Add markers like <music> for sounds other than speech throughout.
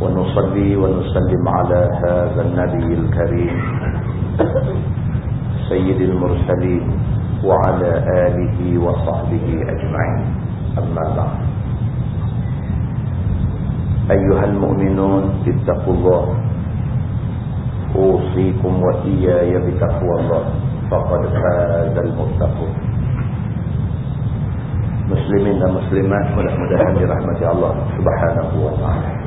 ونصلي ونسلم على هذا النبي الكريم سيد المرسلين وعلى آله وصحبه أجمعين. أما بعد. أيها المؤمنون اتقوا الله. أوصيكم وإياي بتقوى الله. فقد فاز المتقون. dan muslimat mudah-mudahan dirahmati Subhanahu wa taala.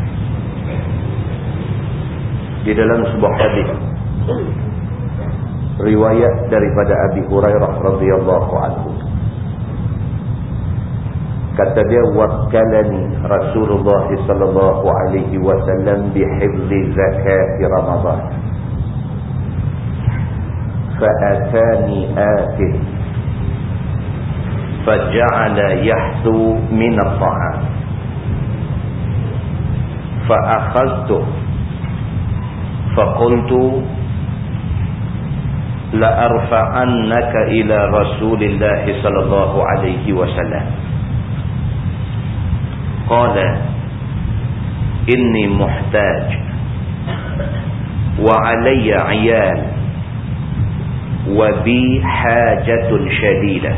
Di dalam sebuah hadis riwayat daripada Abi Hurairah radhiyallahu anhu kata dia wakkalani Rasulullah sallallahu alaihi wasallam bihifzi zakat Ramadan فأتاني آتٍ فجعل يحثو من الطعام فأخذته فقلت لأرفعنك إلى رسول الله صلى الله عليه وسلم. قال إني محتاج وعلي عيال وبي حاجة شديدة.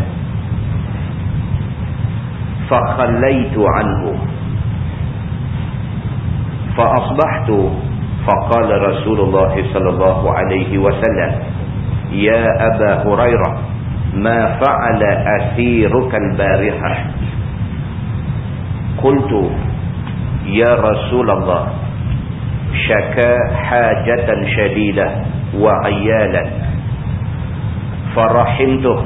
فخليت عنه فأصبحت فقال رسول الله صلى الله عليه وسلم يا أبا هريرة ما فعل أثيرك البارحة؟ قلت يا رسول الله شكا حاجة شديدة وعيالا. فرحمته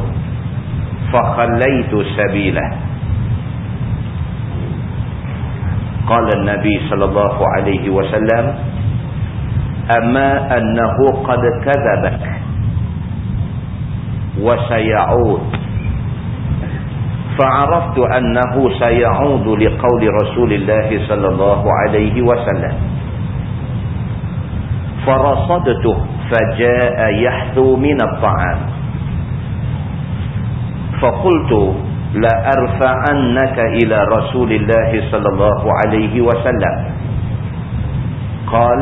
فخليت سبيله. قال النبي صلى الله عليه وسلم أما أنه قد كذبك وسيعود. فعرفت أنه سيعود لقول رسول الله صلى الله عليه وسلم. فرصدته فجاء يحثو من الطعام. فقلت لأرفعنك إلى رسول الله صلى الله عليه وسلم. قال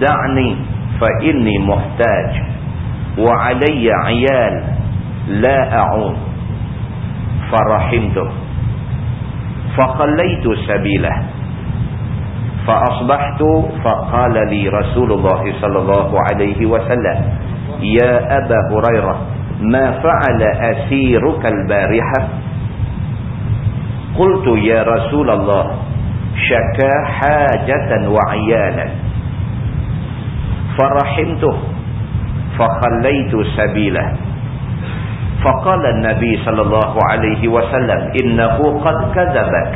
دعني فإني محتاج وعلي عيال لا أعون فرحمته. فخليت سبيله. فأصبحت فقال لي رسول الله صلى الله عليه وسلم يا أبا هريرة ما فعل أسيرك البارحة؟ قلت يا رسول الله شكا حاجة وعيالا فرحمته فخليت سبيله. فقال النبي صلى الله عليه وسلم إنه قد كذبك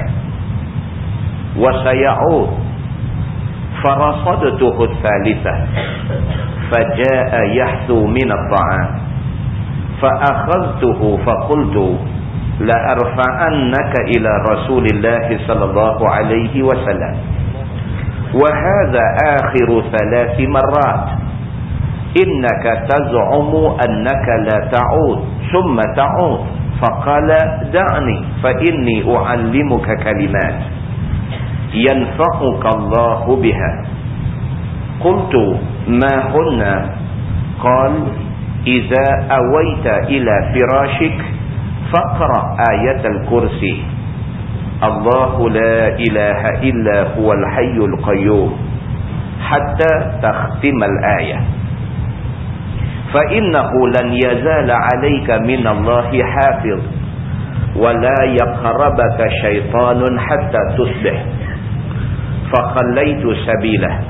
وسيعود. فرصدته الثالثة فجاء يحثو من الطعام. فأخذته فقلت لأرفعنك إلى رسول الله صلى الله عليه وسلم. وهذا آخر ثلاث مرات. إنك تزعم أنك لا تعود ثم تعود. فقال دعني فإني أعلمك كلمات. ينفعك الله بها. قلت ما هن؟ قال إذا أويت إلى فراشك فاقرأ آية الكرسي. الله لا إله إلا هو الحي القيوم حتى تختم الآية. فإنه لن يزال عليك من الله حافظ ولا يقربك شيطان حتى تصبح. فخليت سبيله.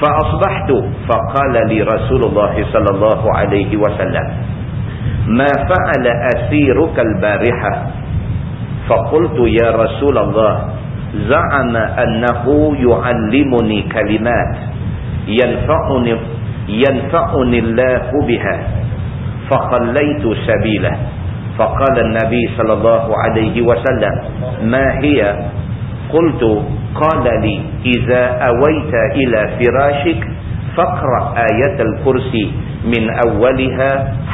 فأصبحت فقال لي رسول الله صلى الله عليه وسلم ما فعل أسيرك البارحة فقلت يا رسول الله زعم أنه يعلمني كلمات yanfa'uni Allahu biha fa khallaitu sabilah فقال النبي صلى الله عليه وسلم ما هي؟ قلت قال لي إذا أويت إلى فراشك فاقرأ آية الكرسي من أولها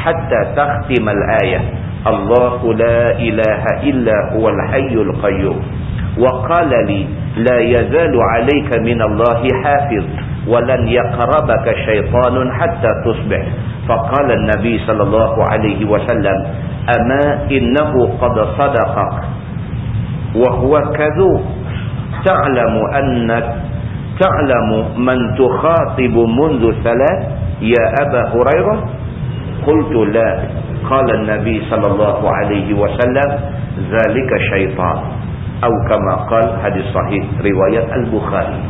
حتى تختم الآية. الله لا إله إلا هو الحي القيوم. وقال لي لا يزال عليك من الله حافظ ولن يقربك شيطان حتى تصبح. فقال النبي صلى الله عليه وسلم أما إنه قد صدقك وهو كذوب. تعلم أنك تعلم من تخاطب منذ ثلاث يا أبا هريرة Qultu la. Qala Nabi sallallahu alaihi wasallam, "Zalika syaitan." Atau kama qala hadis sahih riwayat Al-Bukhari.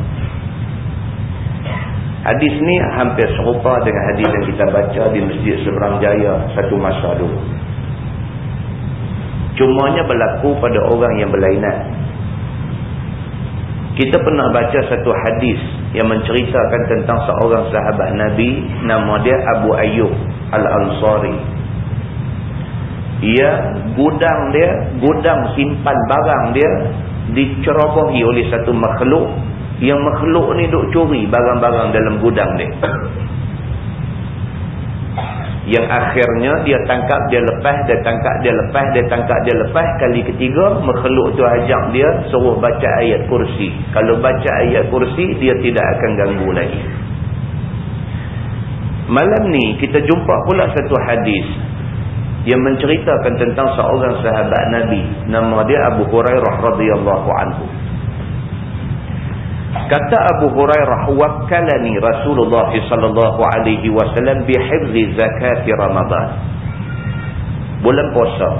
Hadis ni hampir serupa dengan hadis yang kita baca di Masjid Seberang Jaya satu masa dulu. Cumanya berlaku pada orang yang berlainan. Kita pernah baca satu hadis yang menceritakan tentang seorang sahabat Nabi. Nama dia Abu Ayyub Al-Ansari. Ia gudang dia, gudang simpan barang dia dicerobohi oleh satu makhluk. Yang makhluk ni duk curi barang-barang dalam gudang dia yang akhirnya dia tangkap dia lepas dia tangkap dia lepas dia tangkap dia lepas. Kali ketiga makhluk tu ajak dia suruh baca ayat kursi. Kalau baca ayat kursi dia tidak akan ganggu lagi. Malam ni kita jumpa pula satu hadis yang menceritakan tentang seorang sahabat Nabi. Nama dia Abu Hurairah radhiyallahu anhu Kata Abu Hurairah wakkalani Rasulullah sallallahu alaihi wasallam bihifzi zakat Ramadan. Bulan puasa.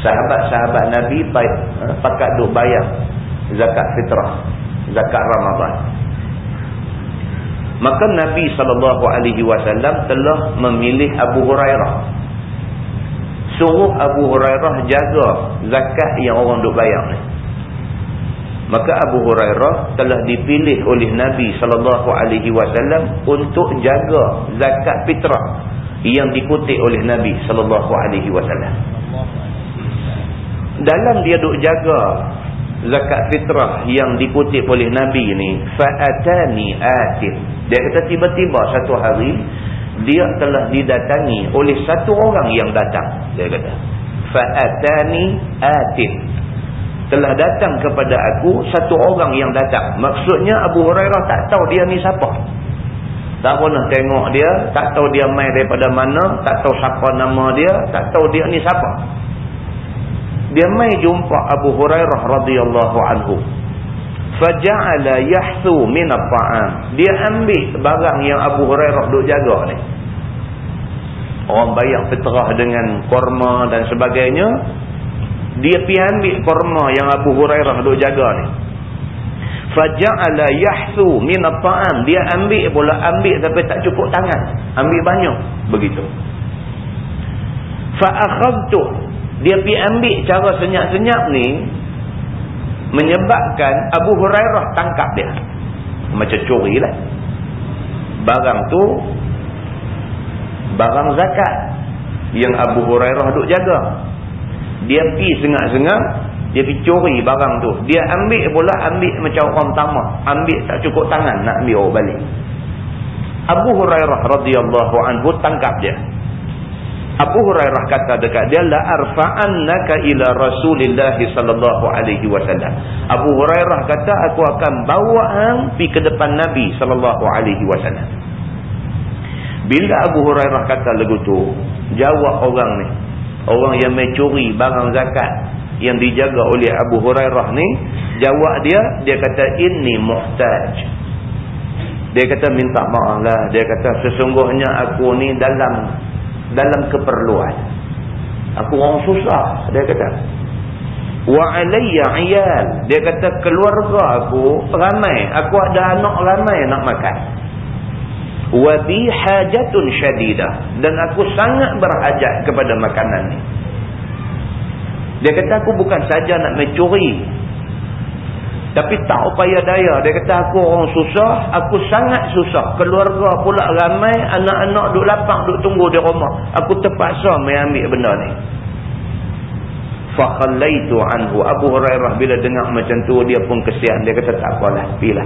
Sahabat-sahabat Nabi baik eh, pakat duk bayar zakat fitrah, zakat Ramadan. Maka Nabi sallallahu alaihi wasallam telah memilih Abu Hurairah. Suruh Abu Hurairah jaga zakat yang orang duk bayar ni. Maka Abu Hurairah telah dipilih oleh Nabi sallallahu alaihi wasallam untuk jaga zakat fitrah yang dikutip oleh Nabi sallallahu alaihi wasallam. Dalam dia duk jaga zakat fitrah yang dikutip oleh Nabi ni, fa'atani atin. Dia kata tiba-tiba satu hari dia telah didatangi oleh satu orang yang datang. Dia kata, fa'atani atin telah datang kepada aku satu orang yang datang. Maksudnya Abu Hurairah tak tahu dia ni siapa. Tak pernah tengok dia, tak tahu dia main daripada mana, tak tahu siapa nama dia, tak tahu dia ni siapa. Dia mai jumpa Abu Hurairah radhiyallahu anhu. Faja'ala yahsu min at-ta'am. Dia ambil barang yang Abu Hurairah duk jaga ni. Orang bayar fitrah dengan korma dan sebagainya, dia pi ambil kurma yang Abu Hurairah duk jaga ni. Faja'ala yahsu min at-ta'am. Dia ambil pula ambil tapi tak cukup tangan. Ambil banyak. Begitu. Fa akhadtu dia pi ambil cara senyap-senyap ni menyebabkan Abu Hurairah tangkap dia. Macam curi lah. Barang tu barang zakat yang Abu Hurairah duk jaga dia pi sengak-sengak dia pi curi barang tu. Dia ambil pula ambil macam orang tamak ambil tak cukup tangan nak ambil orang balik. Abu Hurairah radhiyallahu anhu tangkap dia. Abu Hurairah kata dekat dia la arfa'annaka ila Rasulillah sallallahu alaihi wasallam. Abu Hurairah kata aku akan bawa hang pi ke depan Nabi sallallahu alaihi wasallam. Bila Abu Hurairah kata lagu tu jawab orang ni orang yang mencuri barang zakat yang dijaga oleh Abu Hurairah ni jawab dia dia kata ini muhtaj. Dia kata minta maaf lah. Dia kata sesungguhnya aku ni dalam dalam keperluan. Aku orang susah dia kata. Wa alayya iyal. Dia kata keluarga aku ramai. Aku ada anak ramai nak makan wa bi hajatun syadidah dan aku sangat berhajat kepada makanan ni dia kata aku bukan saja nak mencuri Tapi tak upaya daya. Dia kata aku orang susah. Aku sangat susah. Keluarga pula ramai. Anak-anak duduk lapang duduk tunggu di rumah. Aku terpaksa mengambil benda ni. Fakhalaitu anhu. Abu Hurairah bila dengar macam tu dia pun kesian. Dia kata tak apalah. Pilah.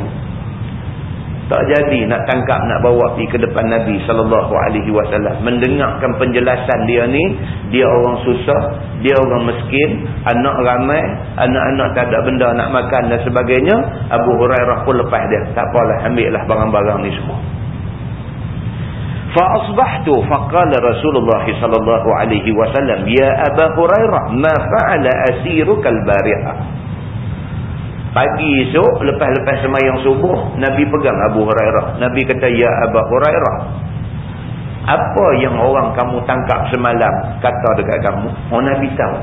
Tak jadi nak tangkap nak bawa pergi ke depan Nabi wasallam. Mendengarkan penjelasan dia ni dia orang susah dia orang miskin anak ramai anak-anak tak ada benda nak makan dan sebagainya. Abu Hurairah pun lepas dia. Tak apalah ambillah barang-barang ni semua. Asbahtu faqala Rasulullah sallallahu alaihi wasallam ya Abu Hurairah ma fa'ala asirukal bari'ah Pagi esok, lepas-lepas semayang subuh, Nabi pegang Abu Hurairah. Nabi kata, Ya Abu Hurairah, apa yang orang kamu tangkap semalam kata dekat kamu? Oh, Nabi tahu.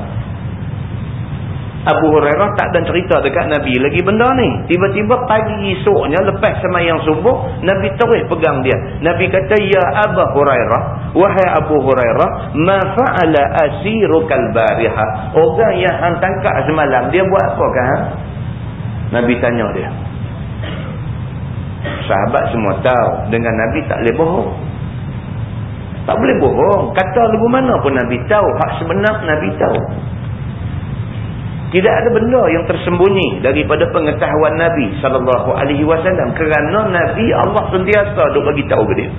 Abu Hurairah tak ada cerita dekat Nabi lagi benda ni. Tiba-tiba pagi esoknya, lepas semayang subuh, Nabi terus pegang dia. Nabi kata, Ya Abu Hurairah, Wahai Abu Hurairah, Ma fa'ala asirukal bariha. Orang yang tangkap semalam, dia buat apa kan? Nabi tanya dia. Sahabat semua tahu. Dengan Nabi tak boleh bohong. Tak boleh bohong. Kata lagu mana pun Nabi tahu. Hak sebenar Nabi tahu. Tidak ada benda yang tersembunyi daripada pengetahuan Nabi SAW. Kerana Nabi Allah sentiasa duk bagi tahu ke dia.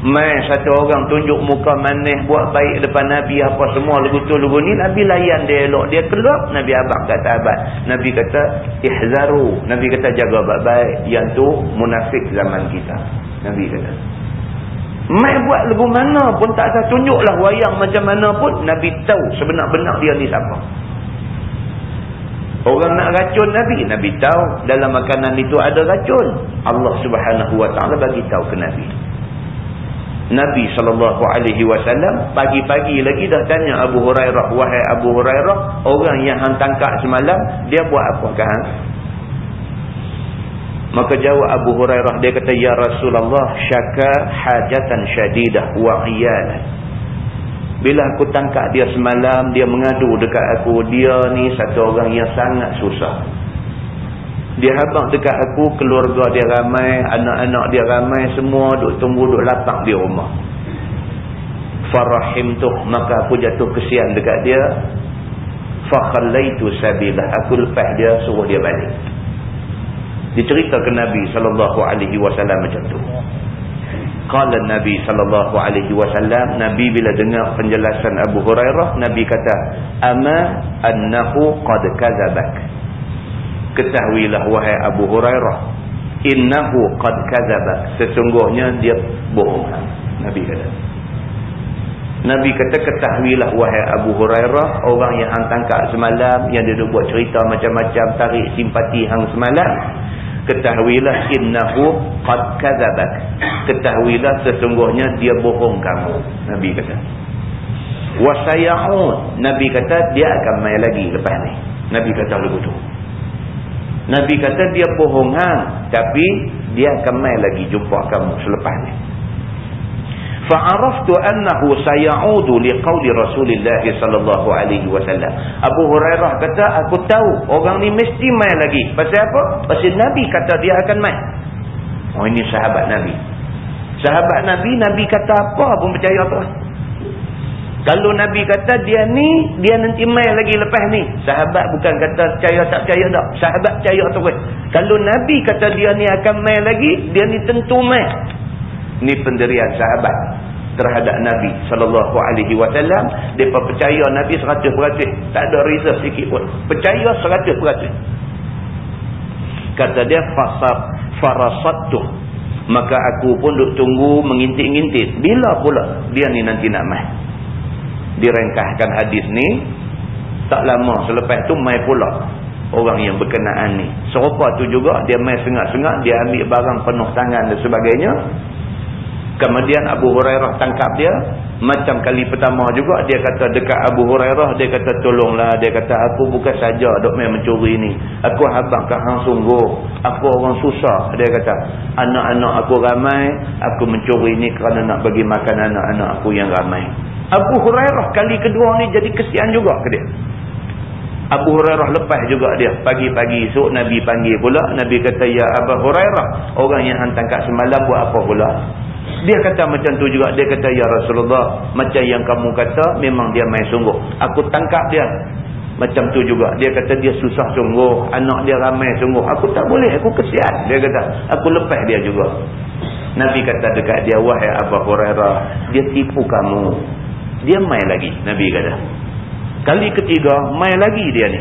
Mai satu orang tunjuk muka manis buat baik depan Nabi apa semua lagu tu lagu ni Nabi layan dia elok. Dia keluar Nabi abang kata abad. Nabi kata ihzaru. Nabi kata jaga baik-baik yang tu munafik zaman kita. Nabi kata. Mai buat lagu mana pun tak ada tunjuklah wayang macam mana pun Nabi tahu sebenar-benar dia ni siapa. Orang nak racun Nabi, Nabi tahu. Dalam makanan itu ada racun. Allah subhanahu wa ta'ala bagi tahu ke Nabi. Nabi SAW pagi-pagi lagi dah tanya Abu Hurairah wahai Abu Hurairah orang yang hang tangkap semalam dia buat apa kan maka jawab Abu Hurairah dia kata ya Rasulullah syaka hajatan syadidah wa iyalan bila aku tangkap dia semalam dia mengadu dekat aku dia ni satu orang yang sangat susah dia habang dekat aku, keluarga dia ramai, anak-anak dia ramai, semua duk tunggu, duk lapang di rumah. Farahim tu, maka aku jatuh kesian dekat dia. Fakhallaitu sabilah, aku lepas dia, suruh dia balik. Diceritakan Nabi SAW macam tu. Kala Nabi SAW, Nabi bila dengar penjelasan Abu Hurairah, Nabi kata, Ama annahu qad kazabak ketahuilah wahai Abu Hurairah innahu qad kadzaba. Sesungguhnya dia bohong. Nabi kata. Nabi kata ketahuilah wahai Abu Hurairah orang yang hang tangkap semalam yang dia buat cerita macam-macam tarik simpati hang semalam ketahuilah innahu qad kadzaba. Ketahuilah sesungguhnya dia bohong kamu nabi kata. Wasayahun nabi kata dia akan mai lagi lepas ni. Nabi kata begitu Nabi kata dia bohong hang tapi dia akan mai lagi jumpa kamu selepas ni. Fa'araftu annahu sayaudu liqauli Rasulillah sallallahu alaihi wasallam. Abu Hurairah kata aku tahu orang ni mesti mai lagi. Pasal apa? Pasal Nabi kata dia akan mai. Oh ini sahabat Nabi. Sahabat Nabi, Nabi kata apa pun percaya tu. Kalau Nabi kata dia ni, dia nanti mai lagi lepas ni. Sahabat bukan kata percaya tak percaya tak. Sahabat percaya kan. Kalau Nabi kata dia ni akan mai lagi, dia ni tentu mai. Ni pendirian sahabat terhadap Nabi sallallahu alaihi wasallam depa percaya Nabi 100% tak ada reserve sikit pun percaya 100% kata dia fasab farasattu maka aku pun duk tunggu mengintip-ngintip bila pula dia ni nanti nak mai direngkahkan hadis ni tak lama selepas tu mai pula orang yang berkenaan ni. Serupa tu juga dia mai sengat-sengat dia ambil barang penuh tangan dan sebagainya. Kemudian Abu Hurairah tangkap dia macam kali pertama juga dia kata dekat Abu Hurairah dia kata tolonglah dia kata aku bukan saja dok main mencuri ni aku habang kat hang sungguh aku orang susah dia kata. Anak-anak aku ramai aku mencuri ni kerana nak bagi makan anak-anak aku yang ramai Abu Hurairah kali kedua ni jadi kesian juga ke dia. Abu Hurairah lepas juga dia. Pagi-pagi esok Nabi panggil pula. Nabi kata, Ya Abu Hurairah. Orang yang hantar kat semalam buat apa pula? Dia kata macam tu juga. Dia kata, Ya Rasulullah. Macam yang kamu kata, memang dia main sungguh. Aku tangkap dia. Macam tu juga. Dia kata dia susah sungguh. Anak dia ramai sungguh. Aku tak boleh. Aku kesian. Dia kata, aku lepas dia juga. Nabi kata dekat dia, Wahai Abu Hurairah. Dia tipu kamu. Dia main lagi. Nabi kata. Kali ketiga, main lagi dia ni.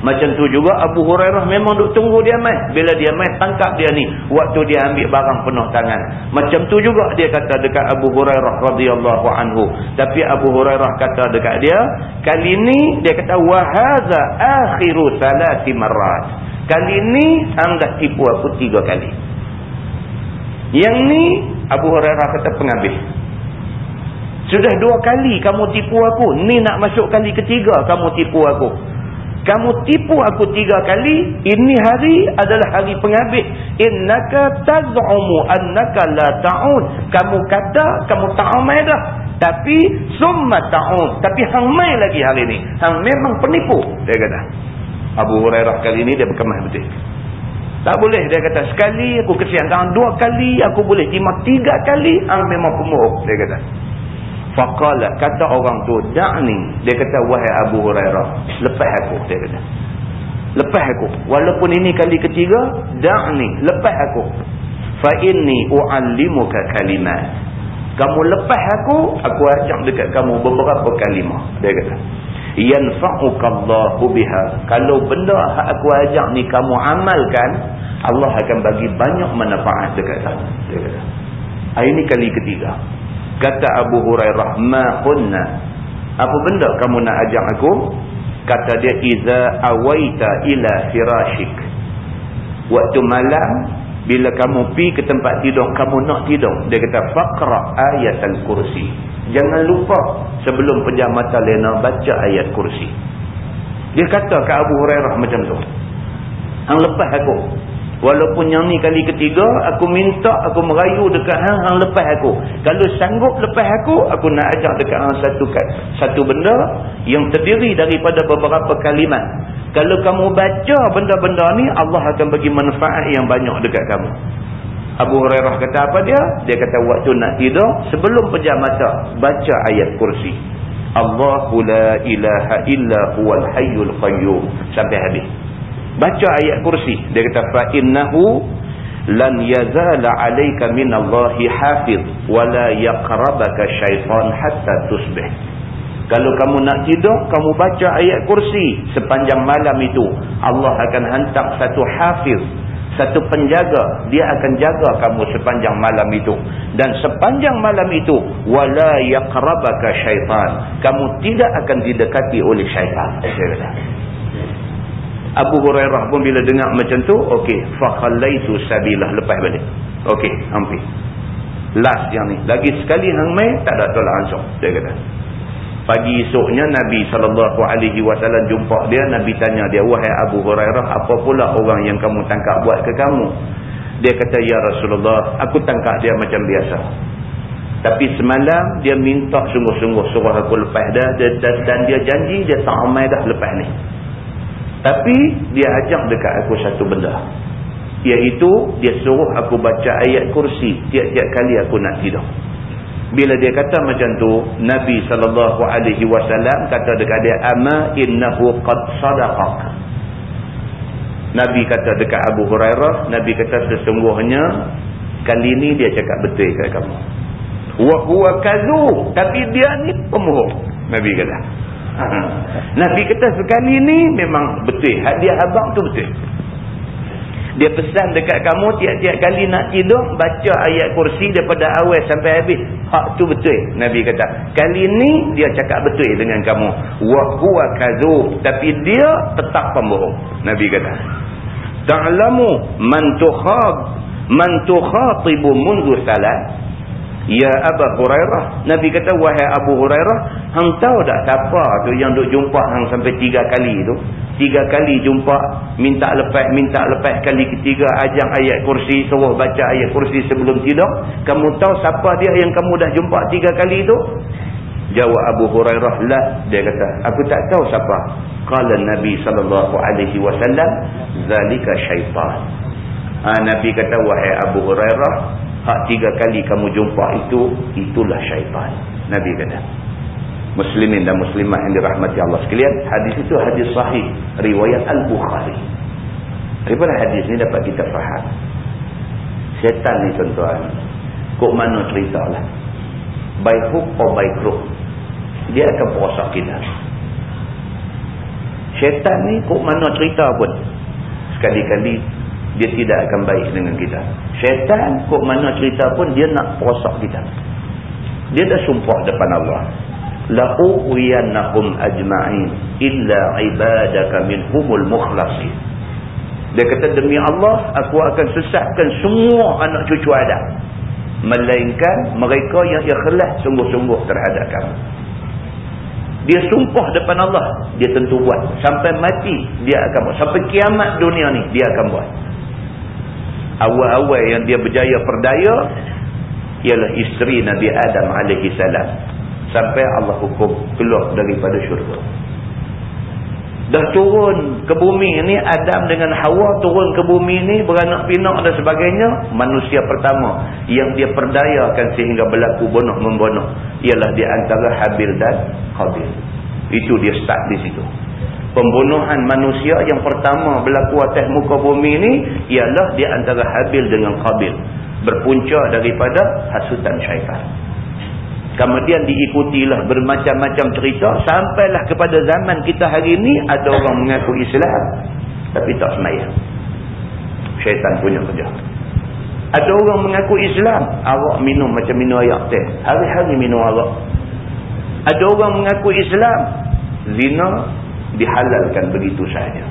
Macam tu juga Abu Hurairah memang duk tunggu dia mai. Bila dia mai tangkap dia ni waktu dia ambil barang penuh tangan. Macam tu juga dia kata dekat Abu Hurairah radhiyallahu anhu. Tapi Abu Hurairah kata dekat dia, kali ni dia kata wa hadza akhiru salati marrat. Kali ni hang dah tipu aku tiga kali. Yang ni Abu Hurairah kata penghabis. Sudah dua kali kamu tipu aku. Ni nak masuk kali ketiga kamu tipu aku. Kamu tipu aku tiga kali. Ini hari adalah hari penghabis. Innaka taz'umu annaka la ta'un. Kamu kata kamu ta'amai dah. Tapi summa ta'un. Tapi hang mai lagi hari ini. Hang memang penipu. Dia kata. Abu Hurairah kali ini dia berkemah betul. Tak boleh dia kata. Sekali aku kesian. Dua kali aku boleh. Lima tiga kali hang memang pemuh. Dia kata. Faqala kata orang tu da'ni dia kata wahai Abu Hurairah lepas aku dia kata. Lepas aku. Walaupun ini kali ketiga da'ni lepas aku. Fa inni uallimuka kalimat. Kamu lepas aku aku ajak dekat kamu beberapa kalimah dia kata. Yanfa'uka Allahu biha. Kalau benda aku ajak ni kamu amalkan Allah akan bagi banyak manfaat dekat kamu dia kata. Ini kali ketiga Kata Abu Hurairah, "Ma kunna?" Apa benda kamu nak ajak aku? Kata dia, "Iza awaita ila firashik." Waktu malam bila kamu pi ke tempat tidur, kamu nak tidur. Dia kata, "Faqra ayat al-kursi." Jangan lupa sebelum pejam mata lena baca ayat kursi. Dia kata ke Abu Hurairah macam tu. Hang lepas aku. Walaupun yang ni kali ketiga, aku minta, aku merayu dekat hang, hang lepas aku. Kalau sanggup lepas aku, aku nak ajak dekat hang satu satu benda yang terdiri daripada beberapa kalimat. Kalau kamu baca benda-benda ni, Allah akan bagi manfaat yang banyak dekat kamu. Abu Hurairah kata apa dia? Dia kata waktu nak tidur, sebelum pejam mata, baca ayat kursi. Allahu la ilaha illa huwal hayyul qayyum. Sampai habis. Baca ayat kursi. Dia kata fa innahu lan yazala 'alayka minallahi hafiz wa la yaqrabaka syaitan hatta tusbih. Kalau kamu nak tidur, kamu baca ayat kursi sepanjang malam itu. Allah akan hantar satu hafiz, satu penjaga. Dia akan jaga kamu sepanjang malam itu. Dan sepanjang malam itu, wala yaqrabaka syaitan. Kamu tidak akan didekati oleh syaitan. Abu Hurairah pun bila dengar macam tu, okey, fakhallaitu sabilah lepas balik. Okey, hampir. Last yang ni. Lagi sekali hang mai tak ada tolak ansur, dia kata. Pagi esoknya Nabi SAW jumpa dia, Nabi tanya dia, "Wahai Abu Hurairah, apa pula orang yang kamu tangkap buat ke kamu?" Dia kata, "Ya Rasulullah, aku tangkap dia macam biasa." Tapi semalam dia minta sungguh-sungguh suruh aku lepas dah dan dia janji dia tak ramai dah lepas ni. Tapi dia ajak dekat aku satu benda. Iaitu dia suruh aku baca ayat kursi tiap-tiap kali aku nak tidur. Bila dia kata macam tu, Nabi SAW kata dekat dia, Ama innahu qad sadaqak. Nabi kata dekat Abu Hurairah, Nabi kata sesungguhnya kali ni dia cakap betul kat kamu. Wa huwa kadhub, tapi dia ni pemohong. Nabi kata. <laughs> Nabi kata sekali ni memang betul. Hadiah abang tu betul. Dia pesan dekat kamu tiap-tiap kali nak tidur, baca ayat kursi daripada awal sampai habis. Hak tu betul. Nabi kata. Kali ni dia cakap betul dengan kamu. Wa huwa kadzub. Tapi dia tetap pembohong. Nabi kata. Ta'lamu man tukhab man tukhatibu mundu salat Ya Abu Hurairah. Nabi kata, wahai Abu Hurairah, hang tahu tak siapa tu yang duk jumpa hang sampai tiga kali tu? Tiga kali jumpa, minta lepas, minta lepas kali ketiga ajang ayat kursi, suruh baca ayat kursi sebelum tidur. Kamu tahu siapa dia yang kamu dah jumpa tiga kali tu? Jawab Abu Hurairah lah. Dia kata, aku tak tahu siapa. Kala Nabi SAW, Zalika syaitan. Ha, Nabi kata, wahai Abu Hurairah, hak tiga kali kamu jumpa itu, itulah syaitan. Nabi kata. Muslimin dan muslimah yang dirahmati Allah sekalian. Hadis itu hadis sahih. Riwayat Al-Bukhari. Daripada hadis ini dapat kita faham. Syaitan ni tuan-tuan. Kok mana cerita lah. By hook or by crook dia akan perosak kita syaitan ni kok mana cerita pun sekali-kali dia tidak akan baik dengan kita syaitan kok mana cerita pun dia nak perosak kita dia dah sumpah depan Allah la'uwiyannahum ajma'in illa ibadaka minhumul mukhlasin dia kata demi Allah aku akan sesatkan semua anak cucu Adam melainkan mereka yang ikhlas sungguh-sungguh terhadap kamu dia sumpah depan Allah. Dia tentu buat. Sampai mati dia akan buat. Sampai kiamat dunia ni dia akan buat. Awal-awal yang dia berjaya perdaya. Ialah isteri Nabi Adam AS. Sampai Allah hukum keluar daripada syurga. Dah turun ke bumi ni. Adam dengan Hawa turun ke bumi ni. Beranak pinak dan sebagainya. Manusia pertama. Yang dia perdayakan sehingga berlaku bunuh-membunuh. Ialah di antara Habil dan Qabil. Itu dia start di situ. Pembunuhan manusia yang pertama berlaku atas muka bumi ini ialah di antara Habil dengan Qabil. Berpunca daripada hasutan syaitan. Kemudian diikutilah bermacam-macam cerita sampailah kepada zaman kita hari ini ada orang mengaku Islam tapi tak semayang. Syaitan punya kerja. Ada orang mengaku Islam, awak minum macam minum air teh. Hari-hari minum arak. Ada orang mengaku Islam. Zina dihalalkan begitu saja.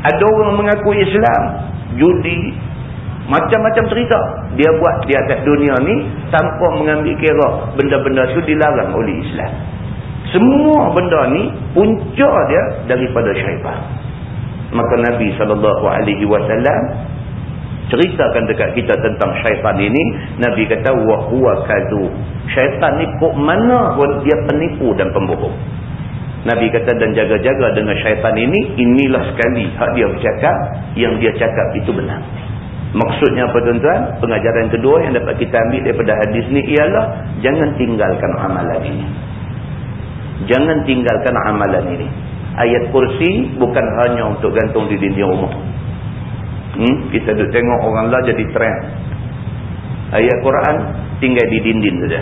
Ada orang mengaku Islam. Judi. Macam-macam cerita. Dia buat di atas dunia ni. Tanpa mengambil kira. Benda-benda itu dilarang oleh Islam. Semua benda ni. Punca dia daripada syaitan. Maka Nabi SAW ceritakan dekat kita tentang syaitan ini Nabi kata wa huwa kadu syaitan ni kok mana pun dia penipu dan pembohong Nabi kata dan jaga-jaga dengan syaitan ini inilah sekali hak dia bercakap yang dia cakap itu benar maksudnya apa tuan-tuan pengajaran kedua yang dapat kita ambil daripada hadis ni ialah jangan tinggalkan amalan ini jangan tinggalkan amalan ini ayat kursi bukan hanya untuk gantung di dinding rumah Hmm? Kita duduk tengok orang lah jadi trend. Ayat Quran tinggal di dinding saja.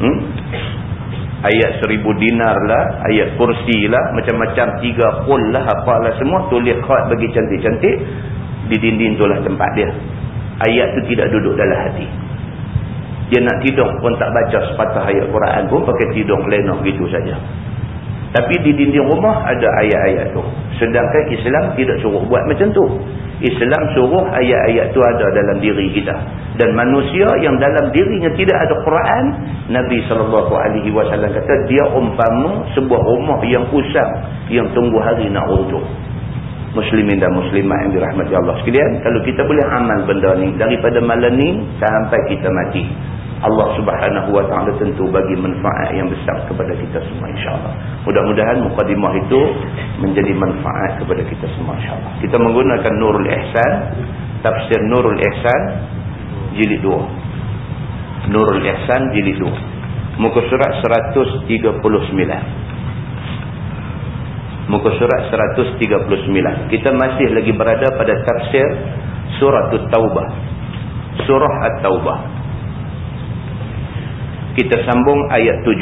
Hmm? Ayat seribu dinar lah, ayat kursi lah, macam-macam tiga pun lah, apalah semua, tulis khat bagi cantik-cantik, di dinding tu lah tempat dia. Ayat tu tidak duduk dalam hati. Dia nak tidur pun tak baca sepatah ayat Quran pun pakai tidur lenok gitu saja. Tapi di dinding rumah ada ayat-ayat tu. Sedangkan Islam tidak suruh buat macam tu. Islam suruh ayat-ayat tu ada dalam diri kita. Dan manusia yang dalam dirinya tidak ada Quran, Nabi SAW kata dia umpama sebuah rumah yang usang yang tunggu hari nak runtuh. Muslimin dan muslimah yang dirahmati Allah sekalian. Kalau kita boleh amal benda ni daripada malam ni sampai kita mati. Allah subhanahu wa ta'ala tentu bagi manfaat yang besar kepada kita semua insyaAllah. Mudah-mudahan mukadimah itu menjadi manfaat kepada kita semua insyaAllah. Kita menggunakan Nurul Ihsan, tafsir Nurul Ihsan, jilid 2. Nurul Ihsan, jilid 2. Muka surat 139. Muka surat 139. Kita masih lagi berada pada tafsir surah At-Taubah. Surah At-Taubah kita sambung ayat 7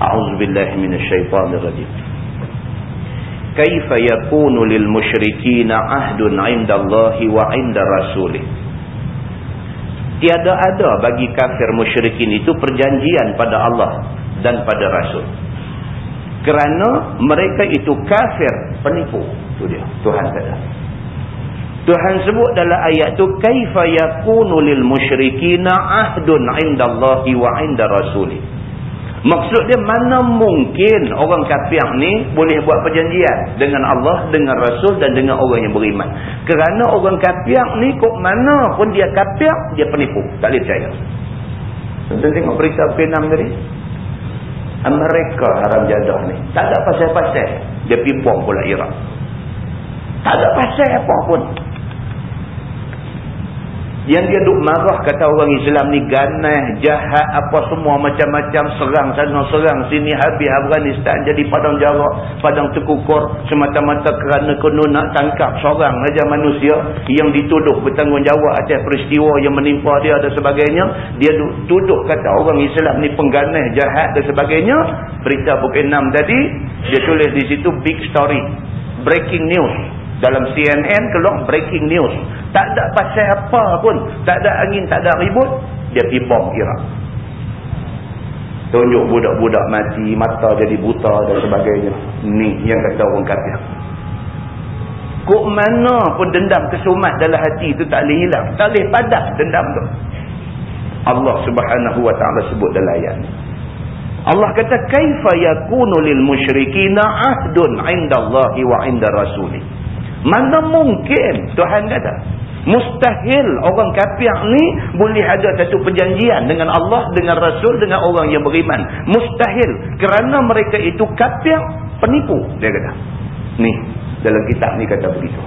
a'udzubillahi minasyaitonirrajim kaifa yakunu lil musyrikin ahdun 'indallahi wa 'inda rasulih? Tiada ada bagi kafir musyrikin itu perjanjian pada Allah dan pada rasul. Kerana mereka itu kafir penipu. Tu dia Tuhan kata Tuhan sebut dalam ayat tu kaifa yakunu lil musyrikina ahdun indallahi wa inda rasulih. Maksud dia mana mungkin orang kafir ni boleh buat perjanjian dengan Allah, dengan Rasul dan dengan orang yang beriman. Kerana orang kafir ni kok mana pun dia kafir, dia penipu. Tak boleh percaya. Tuan-tuan tengok berita P6 tadi. Amerika haram jadah ni. Tak ada pasal-pasal. Dia pipong pula Iraq. Tak ada pasal apa pun. Yang dia duk marah kata orang Islam ni ganas, jahat, apa semua macam-macam serang sana, serang sini, habis Afghanistan jadi padang jarak, padang terkukur semata-mata kerana kena nak tangkap seorang saja manusia yang dituduh bertanggungjawab atas peristiwa yang menimpa dia dan sebagainya. Dia duk tuduh kata orang Islam ni pengganas, jahat dan sebagainya. Berita pukul 6 tadi, dia tulis di situ big story. Breaking news dalam CNN keluar breaking news. Tak ada pasal apa pun. Tak ada angin tak ada ribut. Dia pergi bom Iraq. Tunjuk budak-budak mati mata jadi buta dan sebagainya. Ni yang kata orang kafir kok mana pun dendam kesumat dalam hati itu tak boleh hilang. Tak boleh padat dendam tu. Allah subhanahu wa ta'ala sebut dalam ayat Allah kata kaifa yakunu lil musyrikina ahdun 'inda Allahi wa 'inda rasulih mana mungkin Tuhan kata. Mustahil orang kafir ni boleh ada satu perjanjian dengan Allah, dengan Rasul, dengan orang yang beriman. Mustahil. Kerana mereka itu kafir penipu. Dia kata. Ni. Dalam kitab ni kata begitu.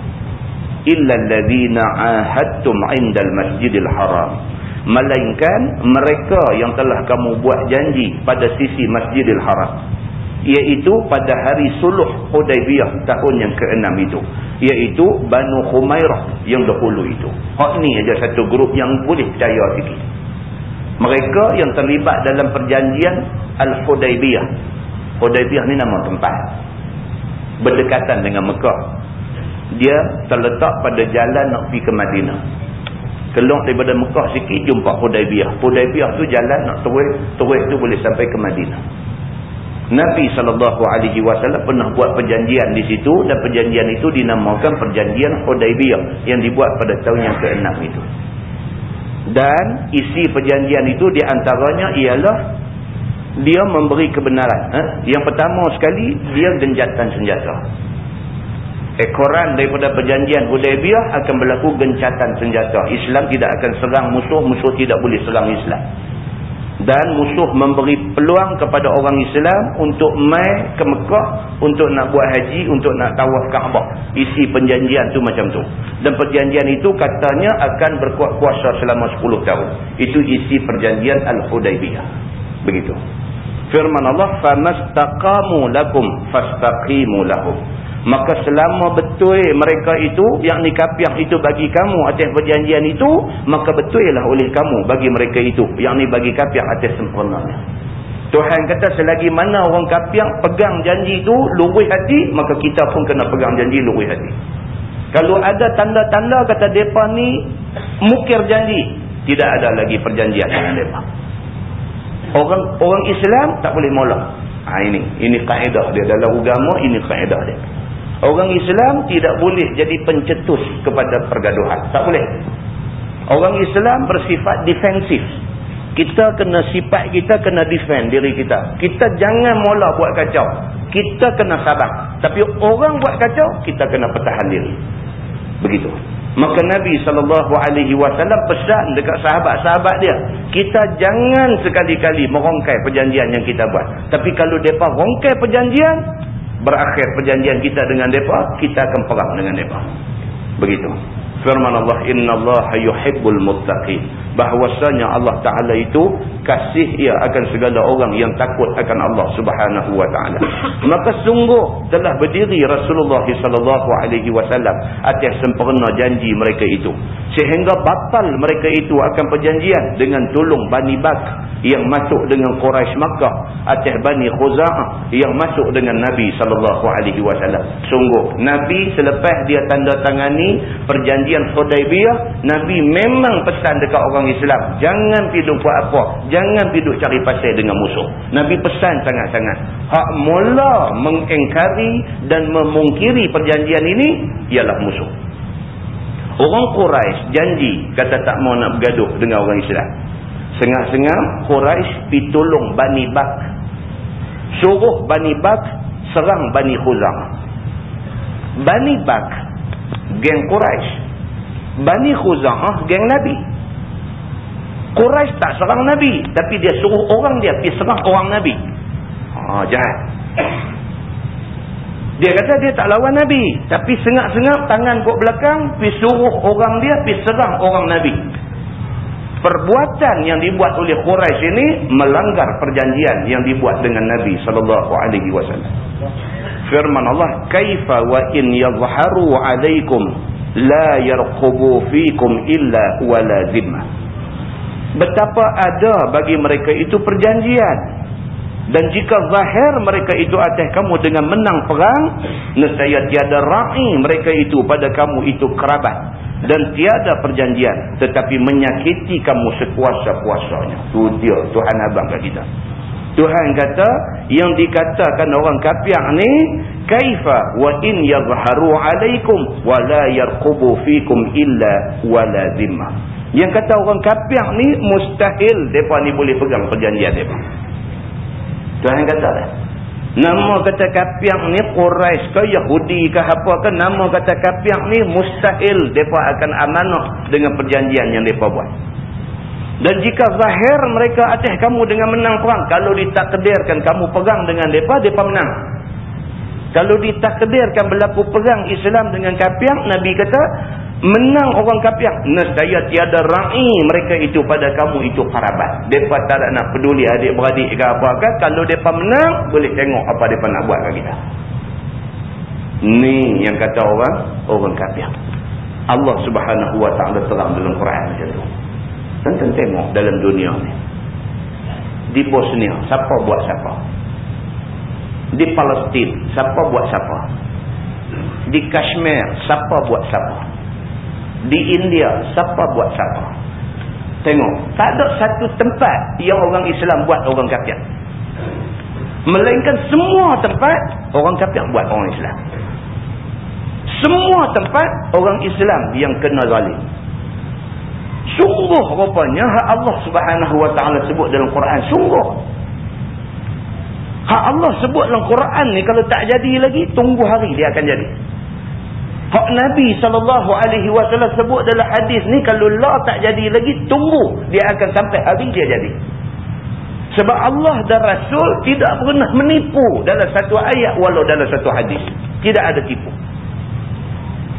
Illa alladhina ahadtum indal masjidil haram. Melainkan mereka yang telah kamu buat janji pada sisi masjidil haram iaitu pada hari suluh Hudaybiyah tahun yang ke-6 itu. Iaitu Banu Khumairah yang dahulu itu. Hak ni aja satu grup yang boleh percaya sikit. Mereka yang terlibat dalam perjanjian Al-Hudaybiyah. Hudaybiyah ni nama tempat. Berdekatan dengan Mekah. Dia terletak pada jalan nak pergi ke Madinah. Keluar daripada Mekah sikit jumpa Hudaybiyah. Hudaybiyah tu jalan nak terus terus tu boleh sampai ke Madinah Nabi SAW pernah buat perjanjian di situ dan perjanjian itu dinamakan perjanjian Hudaybiyah yang dibuat pada tahun yang ke-6 itu. Dan isi perjanjian itu diantaranya ialah dia memberi kebenaran. Eh? Yang pertama sekali dia genjatan senjata. Ekoran daripada perjanjian Hudaybiyah akan berlaku gencatan senjata. Islam tidak akan serang musuh, musuh tidak boleh serang Islam dan musuh memberi peluang kepada orang Islam untuk mai ke Mekah untuk nak buat haji untuk nak tawaf Kaabah. Isi perjanjian tu macam tu. Dan perjanjian itu katanya akan berkuat kuasa selama 10 tahun. Itu isi perjanjian Al-Hudaybiyah. Begitu. Firman Allah famastaqamu lakum fastaqimu lahum maka selama betul mereka itu yang ni kapiah itu bagi kamu atas perjanjian itu maka betullah oleh kamu bagi mereka itu. Yang ni bagi kapiah atas sempurnanya. Tuhan kata selagi mana orang kapiah pegang janji itu luruh hati maka kita pun kena pegang janji luruh hati. Kalau ada tanda-tanda kata mereka ni mukir janji tidak ada lagi perjanjian dengan mereka orang orang Islam tak boleh molak. Ha, ini ini kaedah dia. Dalam agama ini kaedah dia Orang Islam tidak boleh jadi pencetus kepada pergaduhan. Tak boleh. Orang Islam bersifat defensif. Kita kena sifat kita kena defend diri kita. Kita jangan mula buat kacau. Kita kena sabar. Tapi orang buat kacau, kita kena pertahan diri. Begitu. Maka Nabi SAW pesan dekat sahabat-sahabat dia. Kita jangan sekali-kali merongkai perjanjian yang kita buat. Tapi kalau mereka rongkai perjanjian, berakhir perjanjian kita dengan mereka, kita akan perang dengan mereka. Begitu. Firman Allah, Inna Allah yuhibbul muttaqin. Bahwasanya Allah Ta'ala itu kasih ia akan segala orang yang takut akan Allah Subhanahu Wa Ta'ala. <coughs> Maka sungguh telah berdiri Rasulullah Sallallahu Alaihi Wasallam atas sempurna janji mereka itu. Sehingga batal mereka itu akan perjanjian dengan tolong Bani Bak yang masuk dengan Quraisy Makkah atas Bani Khuza'ah yang masuk dengan Nabi sallallahu alaihi wasallam. Sungguh Nabi selepas dia tanda tangani perjanjian Hudaybiyah, Nabi memang pesan dekat orang Islam, jangan piduk buat apa, jangan piduk cari pasal dengan musuh. Nabi pesan sangat-sangat. Hak mula mengingkari dan memungkiri perjanjian ini ialah musuh. Orang Quraisy janji kata tak mau nak bergaduh dengan orang Islam. Sengah-sengah Quraisy pitolong Bani Bak. Suruh Bani Bak serang Bani Khuzam. Bani Bak geng Quraisy. Bani Khuzam geng Nabi. Quraisy tak serang Nabi, tapi dia suruh orang dia pergi serang orang Nabi. Ha, jahat. Dia kata dia tak lawan Nabi. Tapi sengak-sengak tangan kok belakang. Pergi suruh orang dia. Pergi serang orang Nabi. Perbuatan yang dibuat oleh Quraisy ini. Melanggar perjanjian yang dibuat dengan Nabi SAW. Firman Allah. Kaifa wa in yadharu alaikum. La yarqubu fikum illa wala zimmah. Betapa ada bagi mereka itu perjanjian. Dan jika zahir mereka itu atas kamu dengan menang perang, nescaya tiada ra'i mereka itu pada kamu itu kerabat. Dan tiada perjanjian, tetapi menyakiti kamu sekuasa-kuasanya. Itu dia Tuhan abang kat kita. Tuhan kata, yang dikatakan orang kapiak ni, Kaifa wa in yadharu alaikum wa la yarqubu fikum illa wala zimma. Yang kata orang kapiak ni, mustahil mereka ni boleh pegang perjanjian mereka. Tuhan kata lah. Nama kata kapiak ni Quraisy ke Yahudi ke apa ke nama kata kapiak ni mustahil mereka akan amanah dengan perjanjian yang mereka buat. Dan jika zahir mereka atas kamu dengan menang perang. Kalau ditakdirkan kamu pegang dengan mereka, mereka menang. Kalau ditakdirkan berlaku perang Islam dengan kapiak, Nabi kata, menang orang kafir nescaya tiada ra'i mereka itu pada kamu itu karabat depa tak nak peduli adik-beradik ke apa kan kalau depa menang boleh tengok apa depa nak buat kat kita ni yang kata orang orang kafir Allah Subhanahu wa taala terang dalam Quran macam tu tentang tengok dalam dunia ni. Di Bosnia siapa buat siapa? Di Palestin siapa buat siapa? Di Kashmir siapa buat siapa? Di India siapa buat siapa? Tengok tak ada satu tempat yang orang Islam buat orang kafir. Melainkan semua tempat orang kafir buat orang Islam. Semua tempat orang Islam yang kena zalim sungguh rupanya hak Allah subhanahu wa ta'ala sebut dalam Quran sungguh hak Allah sebut dalam Quran ni kalau tak jadi lagi tunggu hari dia akan jadi Hak Nabi SAW sebut dalam hadis ni kalau la tak jadi lagi tunggu dia akan sampai hari dia jadi. Sebab Allah dan Rasul tidak pernah menipu dalam satu ayat walau dalam satu hadis. Tidak ada tipu.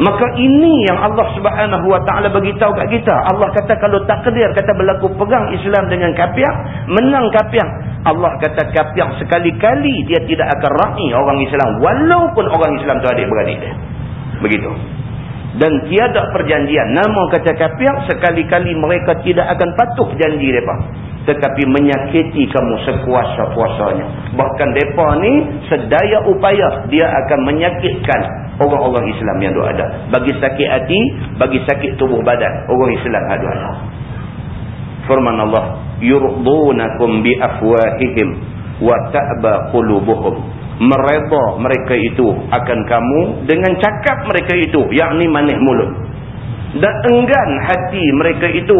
Maka ini yang Allah subhanahu wa ta'ala beritahu kat kita. Allah kata kalau takdir kata berlaku pegang Islam dengan kapiak, menang kapiak. Allah kata kapiak sekali-kali dia tidak akan ra'i orang Islam. Walaupun orang Islam tu adik-beradik dia. Begitu. Dan tiada perjanjian. Nama kata kafir sekali-kali mereka tidak akan patuh janji mereka. Tetapi menyakiti kamu sekuasa-kuasanya. Bahkan mereka ni sedaya upaya dia akan menyakitkan orang-orang Islam yang ada. Bagi sakit hati, bagi sakit tubuh badan. Orang Islam ada. Firman Allah. Yurdunakum bi afwahihim wa ta'ba qulubuhum mereda mereka itu akan kamu dengan cakap mereka itu yakni manis mulut. Dan enggan hati mereka itu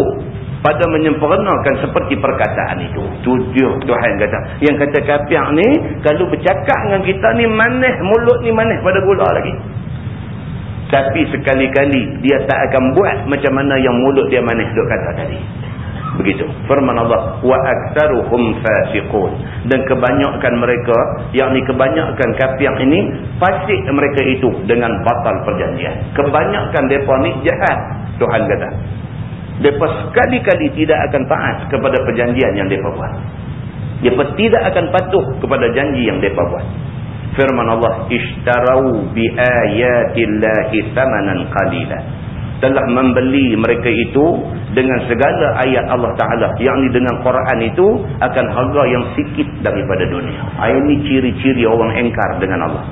pada menyempurnakan seperti perkataan itu. Tujuh Tuhan kata. Yang kata kapiak ni kalau bercakap dengan kita ni manis mulut ni manis pada gula lagi. Tapi sekali-kali dia tak akan buat macam mana yang mulut dia manis duk kata tadi begitu. Firman Allah wa aktsaruhum fasiqun. Dan kebanyakan mereka yakni kebanyakan kafir ini fasik mereka itu dengan batal perjanjian. Kebanyakan depa ni jahat Tuhan kata. Depa sekali-kali tidak akan taat kepada perjanjian yang depa buat. Depa tidak akan patuh kepada janji yang depa buat. Firman Allah ishtarau bi ayatillahi thamanan qalilan telah membeli mereka itu dengan segala ayat Allah Ta'ala. Yang ni dengan Quran itu akan harga yang sikit daripada dunia. Ini ciri-ciri orang engkar dengan Allah.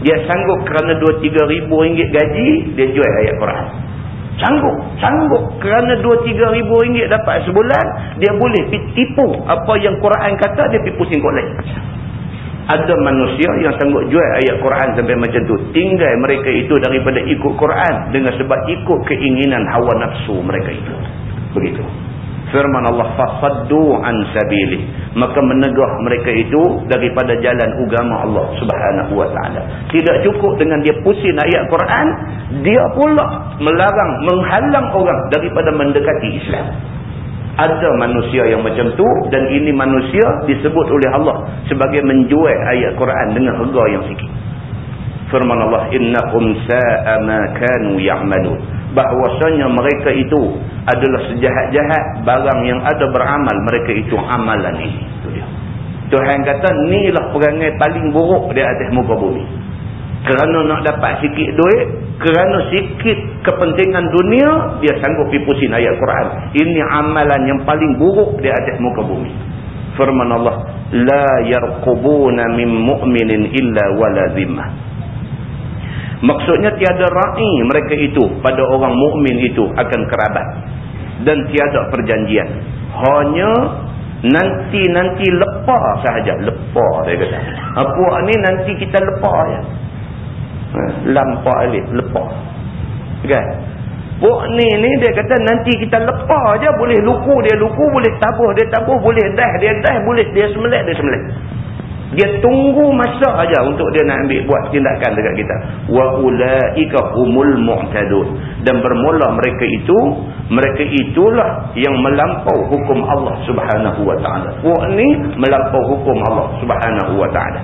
Dia sanggup kerana 2-3 ribu ringgit gaji dia jual ayat Quran. Sanggup sanggup kerana 2-3 ribu ringgit dapat sebulan dia boleh tipu apa yang Quran kata dia pergi pusing kolek ada manusia yang sanggup jual ayat Quran sampai macam tu. Tinggal mereka itu daripada ikut Quran dengan sebab ikut keinginan hawa nafsu mereka itu. Begitu. Firman Allah fasaddu an sabili. Maka menegah mereka itu daripada jalan agama Allah Subhanahu wa taala. Tidak cukup dengan dia pusing ayat Quran dia pula melarang menghalang orang daripada mendekati Islam Ada manusia yang macam tu dan ini manusia disebut oleh Allah sebagai menjual ayat Quran dengan harga yang sikit. Firman Allah, "Innakum sa'a ma kanu ya'malun." Bahwasanya mereka itu adalah sejahat-jahat barang yang ada beramal mereka itu amalan ini. Itu dia. Tuhan kata, inilah perangai paling buruk di atas muka bumi kerana nak dapat sikit duit kerana sikit kepentingan dunia dia sanggup pipusin ayat Quran. Ini amalan yang paling buruk di atas muka bumi. Firman Allah la yarqubuna min mu'minin illa wala zimmah maksudnya tiada ra'i mereka itu pada orang mukmin itu akan kerabat dan tiada perjanjian. Hanya nanti-nanti lepas sahaja. Lepas dia kata. Apa ni nanti kita lepas. ya lampak alif lepas kan? Pok ni ni dia kata nanti kita lepas je boleh luku dia luku boleh tabuh dia tabuh boleh dah dia dah boleh dia semelik dia semelik dia tunggu masa aja untuk dia nak ambil buat tindakan dekat kita. Wa ulaika humul mu'tadun. Dan bermula mereka itu mereka itulah yang melampau hukum Allah Subhanahu wa taala. Pok ni melampau hukum Allah Subhanahu wa taala.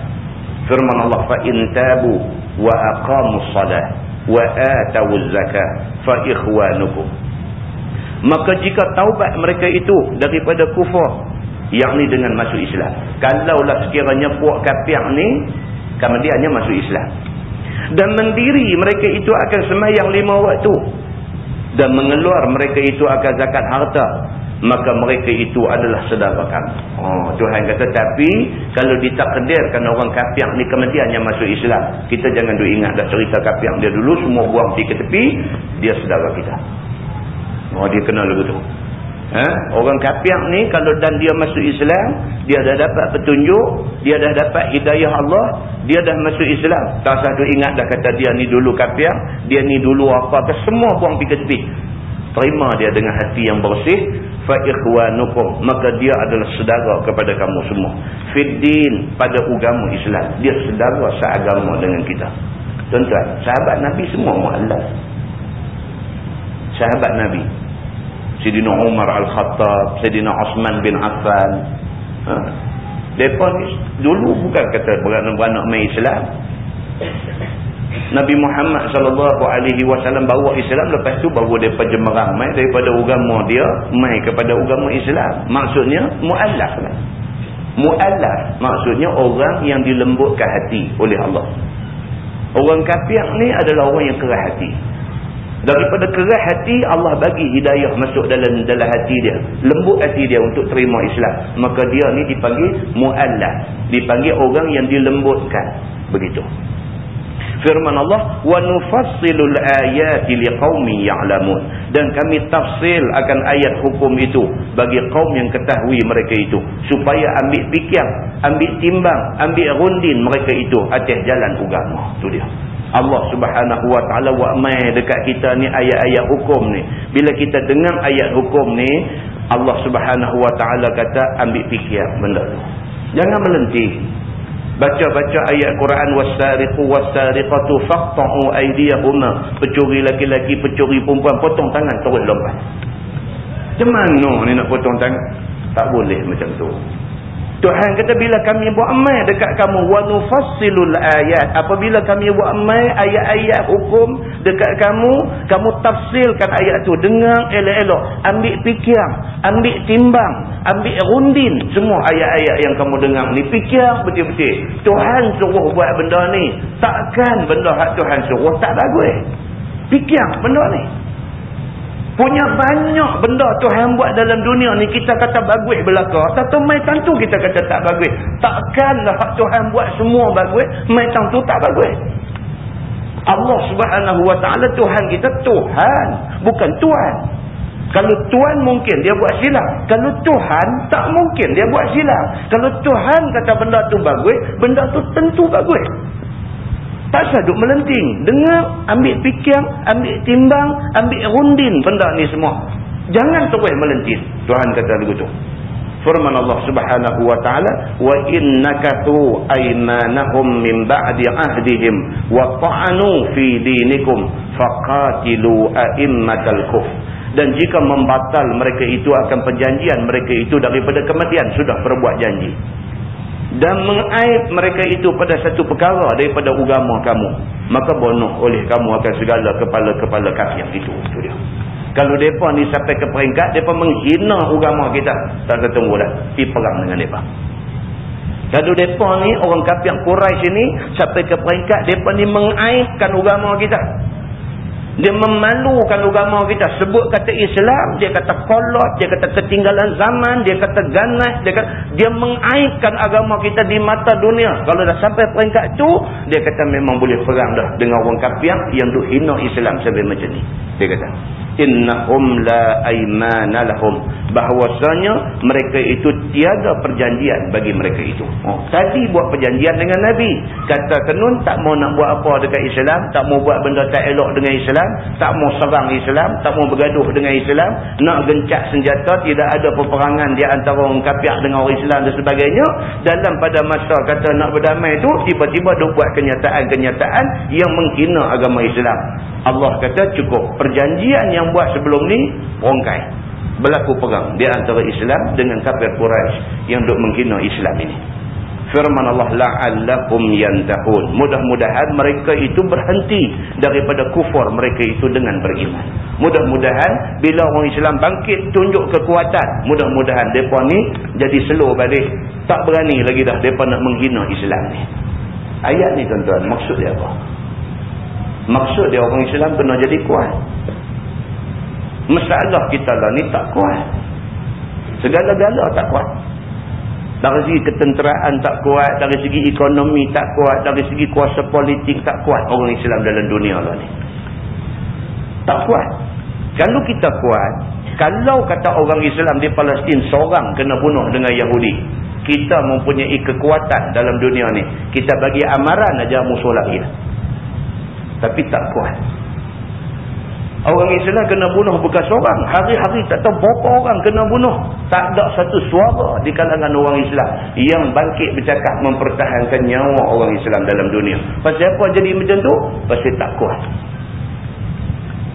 Firman Allah fa in tabu wa aqamus salah wa atawuz zakah fa ikhwanukum maka jika taubat mereka itu daripada kufur yakni dengan masuk Islam. Kalaulah sekiranya puak kafir ni kemudiannya masuk Islam. Dan mendiri mereka itu akan semayang lima waktu. Dan mengeluar mereka itu akan zakat harta maka mereka itu adalah saudara kami. Oh, Tuhan kata tapi kalau ditakdirkan orang kafir ni kemudiannya masuk Islam, kita jangan duk ingat dah cerita kafir dia dulu semua buang pergi ke tepi, dia saudara kita. Oh, dia kenal begitu. Ha? Orang kafir ni kalau dan dia masuk Islam, dia dah dapat petunjuk, dia dah dapat hidayah Allah, dia dah masuk Islam. Tak satu ingat dah kata dia ni dulu kafir, dia ni dulu apa semua buang pergi ke tepi. Terima dia dengan hati yang bersih, fa ikhwanukum maka dia adalah saudara kepada kamu semua. Fiddin pada agama Islam. Dia saudara seagama dengan kita. Tuan-tuan sahabat nabi semua muallaf sahabat nabi. Sayyidina Umar Al-Khattab Sayyidina Osman bin Affan. Ha. mereka dulu bukan kata beranak-beranak main Islam Nabi Muhammad sallallahu alaihi wasallam bawa Islam lepas tu bawa dia penjemerang mai daripada agama dia mai kepada agama Islam. Maksudnya muallaf lah. Muallaf maksudnya orang yang dilembutkan hati oleh Allah. Orang kafir ni adalah orang yang keras hati. Daripada keras hati Allah bagi hidayah masuk dalam dalam hati dia. Lembut hati dia untuk terima Islam. Maka dia ni dipanggil muallaf. Dipanggil orang yang dilembutkan. Begitu firman Allah wa nufassilul ayati liqaumin ya'lamun. Dan kami tafsil akan ayat hukum itu bagi kaum yang ketahui mereka itu. Supaya ambil fikir ambil timbang ambil rundin mereka itu atas jalan agama. Tu dia. Allah subhanahu wa ta'ala wa dekat kita ni ayat-ayat hukum ni. Bila kita dengar ayat hukum ni Allah subhanahu wa ta'ala kata ambil fikir benda tu. Jangan melenting baca-baca ayat Quran wasariqu wasariqatu faqta'u aydiyahuma pencuri laki-laki pencuri perempuan potong tangan terus lompat. Macam mana ni nak potong tangan? Tak boleh macam tu Tuhan kata bila kami buat amal dekat kamu wa nufassilul ayat. Apabila kami buat amal ayat-ayat hukum dekat kamu kamu tafsirkan ayat tu dengar elok-elok. Ambil fikir ambil timbang ambil rundin semua ayat-ayat yang kamu dengar. Ni fikir betul-betul. Tuhan suruh buat benda ni. Takkan benda hak Tuhan suruh. Tak bagus. Fikir benda ni Punya banyak benda Tuhan buat dalam dunia ni kita kata bagus belaka. Satu mai tentu kita kata tak bagus. Takkanlah Tuhan buat semua bagus, mai tentu tak bagus. Allah subhanahu wa ta'ala Tuhan kita Tuhan. Bukan Tuhan. Kalau Tuhan mungkin dia buat silap. Kalau Tuhan tak mungkin dia buat silap. Kalau Tuhan kata benda tu bagus, benda tu tentu bagus. Usah duk melenting. Dengar, ambil fikir, ambil timbang, ambil rundin benda ni semua. Jangan terus melenting. Tuhan kata begitu. Firman Allah Subhanahu wa taala, "Wa innakatu aymanahum min ba'di 'ahdihim wa ta'anu fi dinikum faqatilu a'immatal kufr." dan jika membatal mereka itu akan perjanjian mereka itu daripada kematian sudah berbuat janji dan mengaib mereka itu pada satu perkara daripada agama kamu. Maka bunuh oleh kamu akan segala kepala-kepala kafir itu. Itu dia. Kalau mereka ni sampai ke peringkat mereka menghina agama kita tak ketemu dah. Pergi perang dengan mereka kalau mereka ni orang kafir Quraisy ini sampai ke peringkat mereka ni mengaibkan agama kita dia memalukan agama kita. Sebut kata Islam, dia kata kolot, dia kata ketinggalan zaman, dia kata ganas, dia kata, dia mengaibkan agama kita di mata dunia. Kalau dah sampai peringkat tu, dia kata memang boleh perang dah dengan orang kafir yang duk hina Islam sampai macam ni. Dia kata innahum la aymana lahum bahwasanya mereka itu tiada perjanjian bagi mereka itu oh, tadi buat perjanjian dengan nabi kata kenun tak mau nak buat apa dekat Islam tak mau buat benda tak elok dengan Islam tak mau serang Islam tak mau bergaduh dengan Islam nak gencak senjata tidak ada peperangan di antara orang kafir dengan orang Islam dan sebagainya. Dalam pada masa kata nak berdamai itu tiba-tiba dia buat kenyataan-kenyataan yang menghina agama Islam. Allah kata cukup perjanjian yang buat sebelum ni rongkai. Berlaku perang di antara Islam dengan kafir Quraisy yang duk menghina Islam ini firman Allah la'allakum yantahun mudah-mudahan mereka itu berhenti daripada kufur mereka itu dengan beriman mudah-mudahan bila orang Islam bangkit tunjuk kekuatan mudah-mudahan mereka ni jadi slow balik tak berani lagi dah mereka nak menghina Islam ni ayat ni tuan-tuan maksud dia apa Maksud dia orang Islam kena jadi kuat. Masalah kita lah ni tak kuat. Segala-gala tak kuat. Dari segi ketenteraan tak kuat. Dari segi ekonomi tak kuat. Dari segi kuasa politik tak kuat. Orang Islam dalam dunia lah ni. Tak kuat. Kalau kita kuat. Kalau kata orang Islam di Palestin seorang kena bunuh dengan Yahudi. Kita mempunyai kekuatan dalam dunia ni. Kita bagi amaran aja musuh lagi tapi tak kuat orang Islam kena bunuh bukan seorang hari-hari tak tahu berapa orang kena bunuh. Tak ada satu suara di kalangan orang Islam yang bangkit bercakap mempertahankan nyawa orang Islam dalam dunia. Pasal apa jadi macam tu? pasal tak kuat.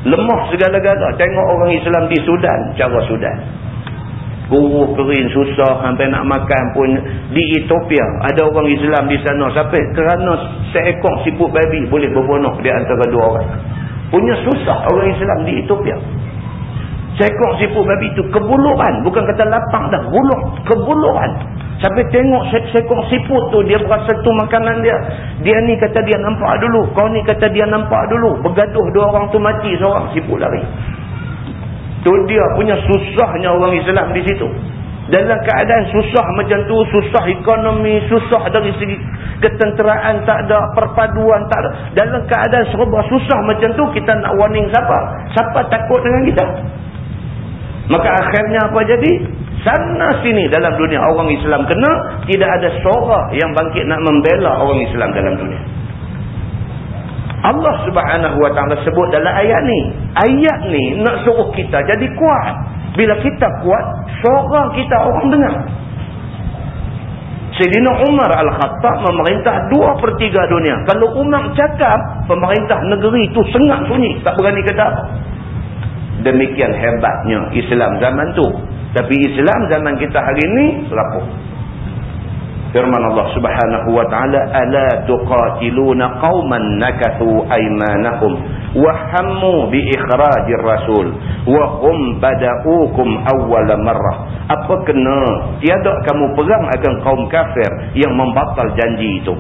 Lemah segala-gala. Tengok orang Islam di Sudan cara Sudan. Buruh kering susah sampai nak makan pun di Ethiopia. Ada orang Islam di sana sampai kerana seekor siput babi boleh berbunuh di antara dua orang punya susah orang Islam di Ethiopia. Seekor siput babi itu kebuluhan bukan kata lapang dah buluh kebuluhan sampai tengok seekor siput tu dia berasa tu makanan dia. Dia ni kata dia nampak dulu kau ni kata dia nampak dulu. Bergaduh dua orang tu mati seorang siput lari. Tu dia punya susahnya orang Islam di situ. Dalam keadaan susah macam tu, susah ekonomi, susah dari segi ketenteraan tak ada, perpaduan tak ada. Dalam keadaan serba susah macam tu, kita nak warning siapa? Siapa takut dengan kita? Maka akhirnya apa jadi? Sana sini dalam dunia orang Islam kena, tidak ada suara yang bangkit nak membela orang Islam dalam dunia. Allah subhanahu wa ta'ala sebut dalam ayat ni. Ayat ni nak suruh kita jadi kuat. Bila kita kuat, suara kita orang dengar. Sayyidina Umar Al-Khattab memerintah dua per dunia. Kalau Umar cakap, pemerintah negeri itu sengat sunyi. Tak berani kata. Demikian hebatnya Islam zaman tu. Tapi Islam zaman kita hari ini, rapuh firman Allah Subhanahu wa taala ala tuqatiluna qauman nakathu aymanahum? Wa hammu bi ikhrajir rasul? Wa hum bada'ukum awwal marrah? Apa kena? Tiada kamu perang akan kaum kafir yang membatal janji itu.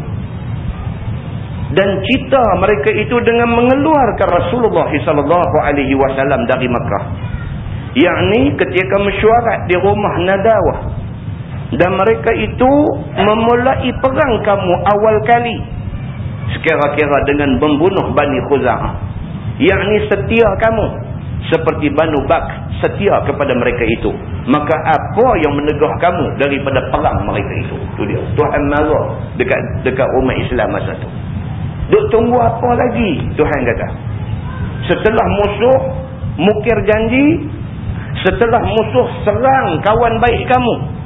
Dan cita mereka itu dengan mengeluarkan Rasulullah sallallahu alaihi wasallam dari Makkah. Yakni ketika mesyuarat di rumah Nadawah dan mereka itu memulai perang kamu awal kali. Sekira-kira dengan membunuh Bani Khuza'ah. Yakni setia kamu. Seperti Banu Bak setia kepada mereka itu. Maka apa yang menegah kamu daripada perang mereka itu? Itu dia. Tuhan marah dekat dekat umat Islam masa itu duk tunggu apa lagi? Tuhan kata. Setelah musuh mukir janji. Setelah musuh serang kawan baik kamu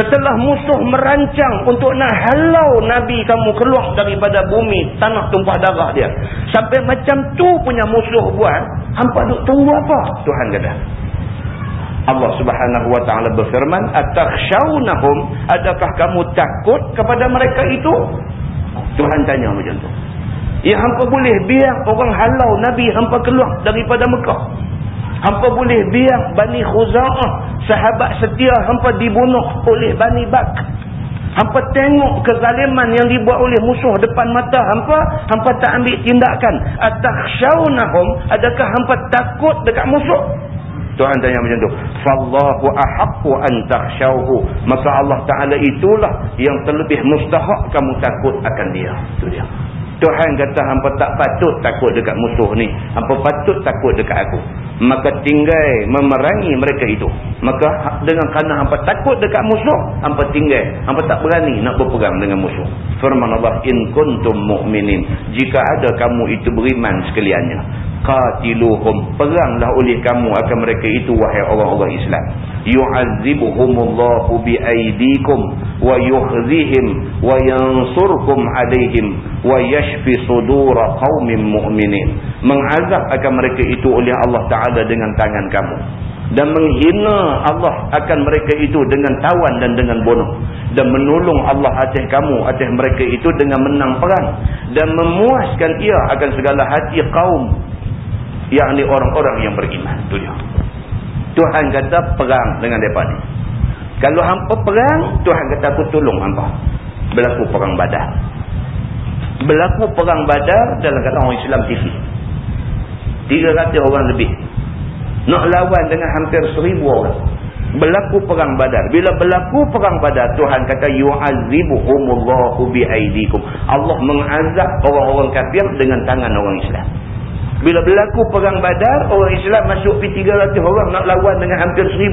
Setelah musuh merancang untuk nak halau Nabi kamu keluar daripada bumi, tanah tumpah darah dia. Sampai macam tu punya musuh buat, hampa duk tunggu apa? Tuhan kata. Allah subhanahu wa ta'ala berfirman, Atakshawnahum, adakah kamu takut kepada mereka itu? Tuhan tanya macam tu. Ya hampa boleh biar orang halau Nabi hampa keluar daripada Mekah. Hampa boleh biar Bani Khuza'ah, sahabat setia hampa dibunuh oleh Bani Bak. Hampa tengok kezaliman yang dibuat oleh musuh depan mata hampa, hampa tak ambil tindakan. Atakshawnahum, adakah hampa takut dekat musuh? Tuhan tanya macam tu. Fallahu ahaqqu an takhshawhu. Maka Allah Taala itulah yang terlebih mustahak kamu takut akan dia. Itu dia. Tuhan kata hampa tak patut takut dekat musuh ni. Hampa patut takut dekat aku. Maka tinggal memerangi mereka itu. Maka ha, dengan kerana hampa takut dekat musuh, hampa tinggal. Hampa tak berani nak berperang dengan musuh. Firman Allah, In kuntum mu'minin. Jika ada kamu itu beriman sekaliannya qatiluhum peranglah oleh kamu akan mereka itu wahai orang-orang Islam yu'adzibuhumullahu biaidikum wa yukhzihim wa yansurkum alaihim wa yashfi sudura qaumin mu'minin mengazab akan mereka itu oleh Allah taala dengan tangan kamu dan menghina Allah akan mereka itu dengan tawan dan dengan bunuh dan menolong Allah atas kamu atas mereka itu dengan menang perang dan memuaskan ia akan segala hati kaum yang ni orang-orang yang beriman. Itu dia. Tuhan kata perang dengan mereka ni. Kalau hampa perang, Tuhan kata aku tolong hampa. Berlaku perang badar. Berlaku perang badar dalam kata orang Islam TV. 300 orang lebih. Nak lawan dengan hampir seribu orang. Berlaku perang badar. Bila berlaku perang badar, Tuhan kata, Yu'azibuhumullahu bi'aidikum. Allah mengazab orang-orang kafir dengan tangan orang Islam. Bila berlaku perang badar, orang Islam masuk pergi 300 orang nak lawan dengan hampir 1000.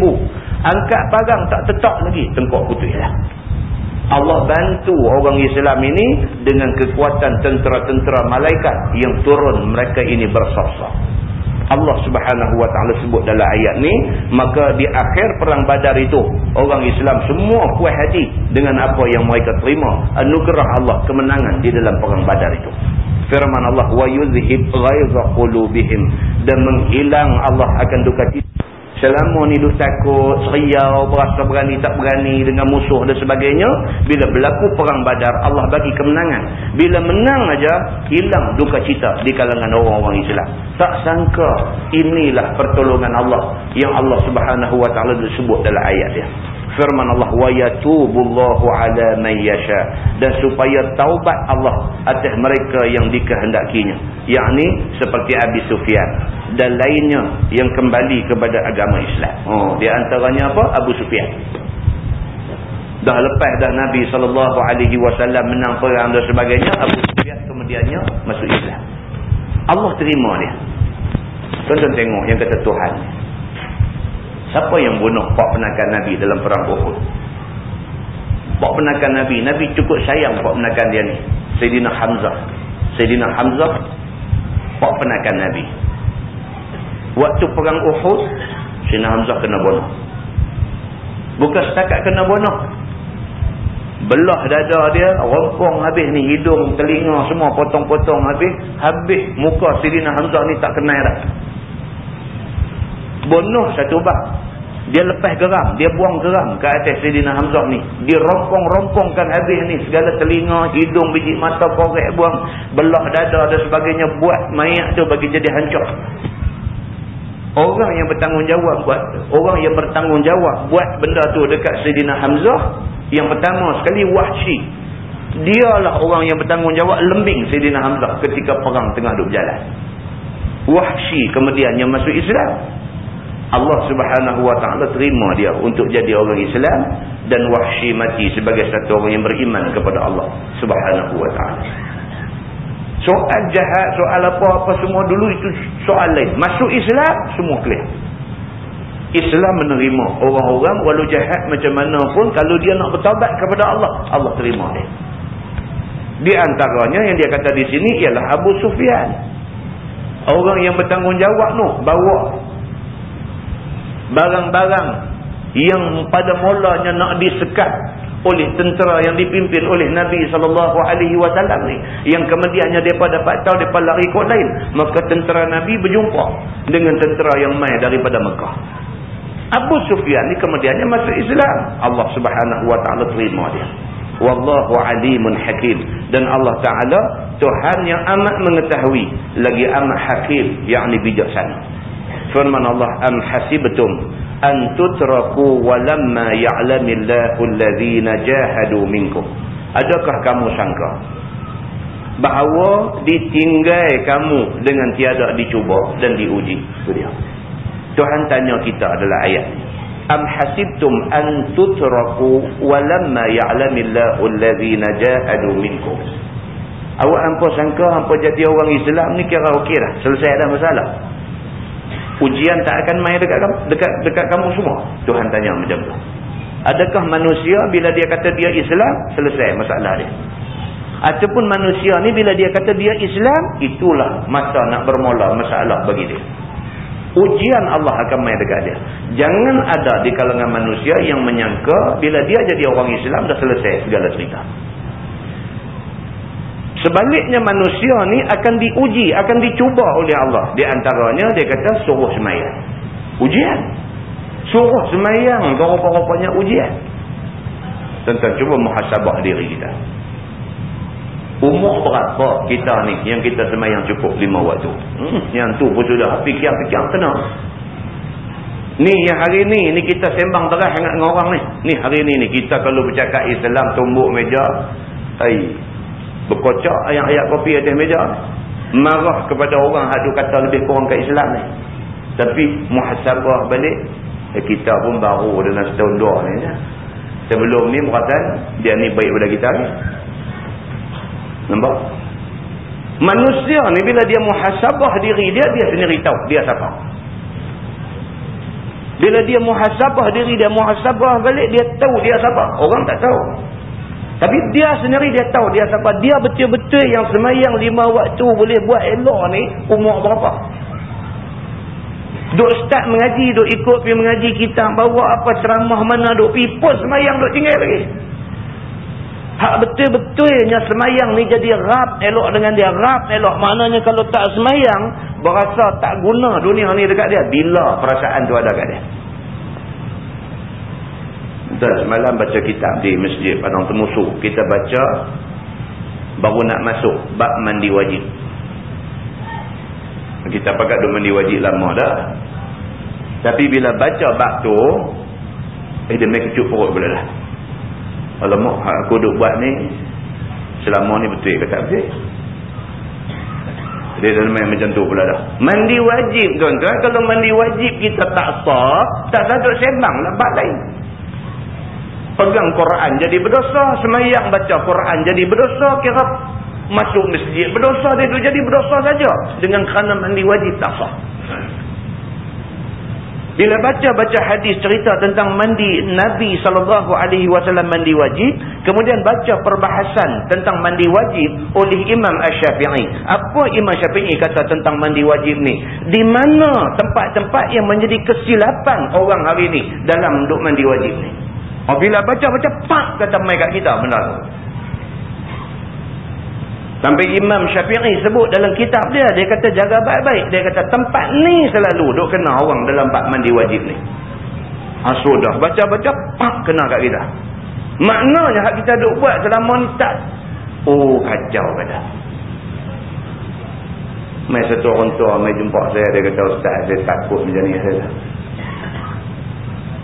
Angkat parang tak tetap lagi. Tengkok putih lah. Allah bantu orang Islam ini dengan kekuatan tentera-tentera malaikat yang turun mereka ini bersosok. Allah subhanahu wa ta'ala sebut dalam ayat ni. Maka di akhir perang badar itu, orang Islam semua puas hati dengan apa yang mereka terima. Anugerah Allah kemenangan di dalam perang badar itu firman Allah wa ghaiza qulubihim dan menghilang Allah akan duka cita selama ni duk takut seriau berasa berani tak berani dengan musuh dan sebagainya bila berlaku perang badar Allah bagi kemenangan. Bila menang aja hilang duka cita di kalangan orang-orang Islam. Tak sangka inilah pertolongan Allah yang Allah subhanahu wa ta'ala disebut dalam ayat dia. Firman Allah wa yatubullahu ala man yasha. Dan supaya taubat Allah atas mereka yang dikehendakinya. Yakni seperti Abi Sufyan dan lainnya yang kembali kepada agama Islam oh di antaranya apa Abu Sufyan dah lepas dah Nabi sallallahu alaihi wasallam menang perang dan sebagainya Abu Sufyan kemudiannya masuk Islam Allah terima dia tuan-tuan tengok yang kata Tuhan Siapa yang bunuh pak penakan Nabi dalam perang Uhud? Pak penakan Nabi. Nabi cukup sayang pak penakan dia ni. Sayyidina Hamzah. Sayyidina Hamzah, pak penakan Nabi. Waktu perang Uhud, Sayyidina Hamzah kena bunuh. Bukan setakat kena bunuh. Belah dada dia, rompong habis ni, hidung, telinga semua potong-potong habis. Habis muka Sayyidina Hamzah ni tak kenal dah bunuh satu bab dia lepas geram dia buang geram ke atas Sayyidina Hamzah ni dia rompong-rompongkan habis ni segala telinga hidung biji mata korek buang belah dada dan sebagainya buat mayat tu bagi jadi hancur orang yang bertanggungjawab buat orang yang bertanggungjawab buat benda tu dekat Sayyidina Hamzah yang pertama sekali wahsy. Dialah orang yang bertanggungjawab lembing Sayyidina Hamzah ketika perang tengah duduk jalan wahsy kemudian yang masuk Islam. Allah subhanahu wa ta'ala terima dia untuk jadi orang Islam dan wahsy mati sebagai satu orang yang beriman kepada Allah subhanahu wa ta'ala soal jahat, soal apa-apa semua dulu itu soal lain. Masuk Islam, semua clear. Islam menerima orang-orang walau jahat macam mana pun kalau dia nak bertawabat kepada Allah Allah terima dia. Di antaranya yang dia kata di sini ialah Abu Sufyan. Orang yang bertanggungjawab tu bawa barang-barang yang pada mulanya nak disekat oleh tentera yang dipimpin oleh Nabi SAW ni. Yang kemudiannya mereka dapat tahu mereka lari kot lain. Maka tentera Nabi berjumpa dengan tentera yang mai daripada Mekah. Abu Sufyan ni kemudiannya masuk Islam. Allah subhanahu wa ta'ala terima dia. Wallahu alimun hakim. Dan Allah Ta'ala Tuhan yang amat mengetahui lagi amat hakim yakni bijaksana. Firman Allah am hasibtum an tutraku walamma ya'lamillahu alladhina jahadu minkum. Adakah kamu sangka bahawa ditinggal kamu dengan tiada dicuba dan diuji? Dia. Tuhan tanya kita adalah ayat am hasibtum an tutraku walamma ya'lamillahu alladhina jahadu minkum? Awak hampa sangka hampa jadi orang Islam ni kira okey dah. Selesai dah masalah ujian tak akan main dekat kamu dekat dekat kamu semua. Tuhan tanya macam tu. Adakah manusia bila dia kata dia Islam selesai masalah dia? Ataupun manusia ni bila dia kata dia Islam itulah masa nak bermula masalah bagi dia. Ujian Allah akan main dekat dia. Jangan ada di kalangan manusia yang menyangka bila dia jadi orang Islam dah selesai segala cerita Sebaliknya manusia ni akan diuji, akan dicuba oleh Allah. Di antaranya dia kata suruh semayang. Ujian. Suruh semayang, rupa-rupanya ujian. Tentang cuba muhasabah diri kita. Umur berapa kita ni yang kita semayang cukup lima waktu? Hmm, yang tu pun sudah fikir-fikir tenang. Ni yang hari ni, ni kita sembang terah dengan orang ni. Ni hari ni, ni kita kalau bercakap Islam tumbuk meja. Hai, berkocak ayat-ayat kopi atas meja. Marah kepada orang hadu kata lebih kurang ke Islam ni. Tapi muhasabah balik eh, kita pun baru dalam setahun dua ni ya. sebelum ni berkata dia ni baik pada kita ni. Nampak? Manusia ni bila dia muhasabah diri dia dia sendiri tahu dia siapa. Bila dia muhasabah diri dia muhasabah balik dia tahu dia siapa. Orang tak tahu tapi dia sendiri dia tahu dia siapa. Dia betul-betul yang semayang lima waktu boleh buat elok ni umur berapa. Duk start mengaji, duk ikut pergi mengaji kita. Bawa apa ceramah mana duk pergi pun semayang duk tinggal lagi. Hak betul-betulnya semayang ni jadi rap elok dengan dia. Rap elok maknanya kalau tak semayang berasa tak guna dunia ni dekat dia. Bila perasaan tu ada kat dia. Dan semalam baca kitab di masjid Padang Temusu. Kita baca baru nak masuk bab mandi wajib. Kita pakat duk mandi wajib lama dah. Tapi bila baca bab tu eh dia main kecut perut pula dah. Alamak aku duk buat ni selama ni betul ke tak betul? Dia dah main macam tu pula dah. Mandi wajib tuan-tuan. Kalau mandi wajib kita tak sah, tak sadut sembang lah bab lain pegang Quran jadi berdosa semayang baca Quran jadi berdosa kira masuk masjid berdosa dia tu jadi berdosa saja dengan kerana mandi wajib tak sah. Bila baca-baca hadis cerita tentang mandi Nabi SAW mandi wajib kemudian baca perbahasan tentang mandi wajib oleh Imam Ash-Syafi'i apa Imam Syafi'i kata tentang mandi wajib ni? Di mana tempat-tempat yang menjadi kesilapan orang hari ni dalam duk mandi wajib ni Apabila baca-baca, pak kata mai kat kita benda tu. Sampai Imam Syafi'i sebut dalam kitab dia, dia kata jaga baik-baik. Dia kata tempat ni selalu duk kena orang dalam bab mandi wajib ni. Ha, sudah baca-baca, pak kena kat kita. Maknanya hak kita duk buat selama ni tak. Oh kacau kata. Mai satu orang tua, mai jumpa saya, dia kata Ustaz saya takut macam ni. Saya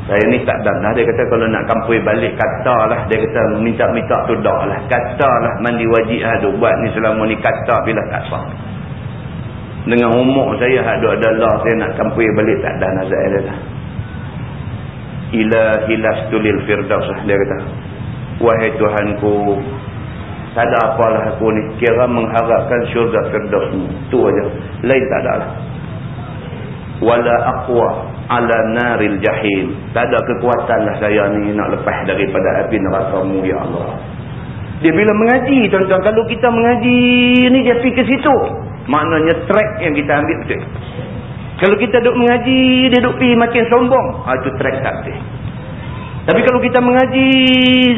saya ni tak dan lah. Dia kata kalau nak kampui balik kata lah. Dia kata minta-minta tu dak lah. Kata lah mandi wajib lah. buat ni selama ni kata bila tak sah. Dengan umur saya ada adalah saya nak kampui balik tak dan lah saya kata. Ila hilas tulil firdaus lah dia kata. Wahai Tuhanku. Tak ada apalah aku ni. Kira mengharapkan syurga firdaus ni. Tu aja. Lain tak ada lah. Wala aqwa ala naril jahim. Tak ada kekuatan lah saya ni nak lepas daripada api nerakamu ya Allah. Dia bila mengaji tuan-tuan kalau kita mengaji ni dia pergi ke situ. Maknanya track yang kita ambil betul. Kalau kita duduk mengaji dia duduk pergi makin sombong. Ha, itu track tak betul Tapi kalau kita mengaji,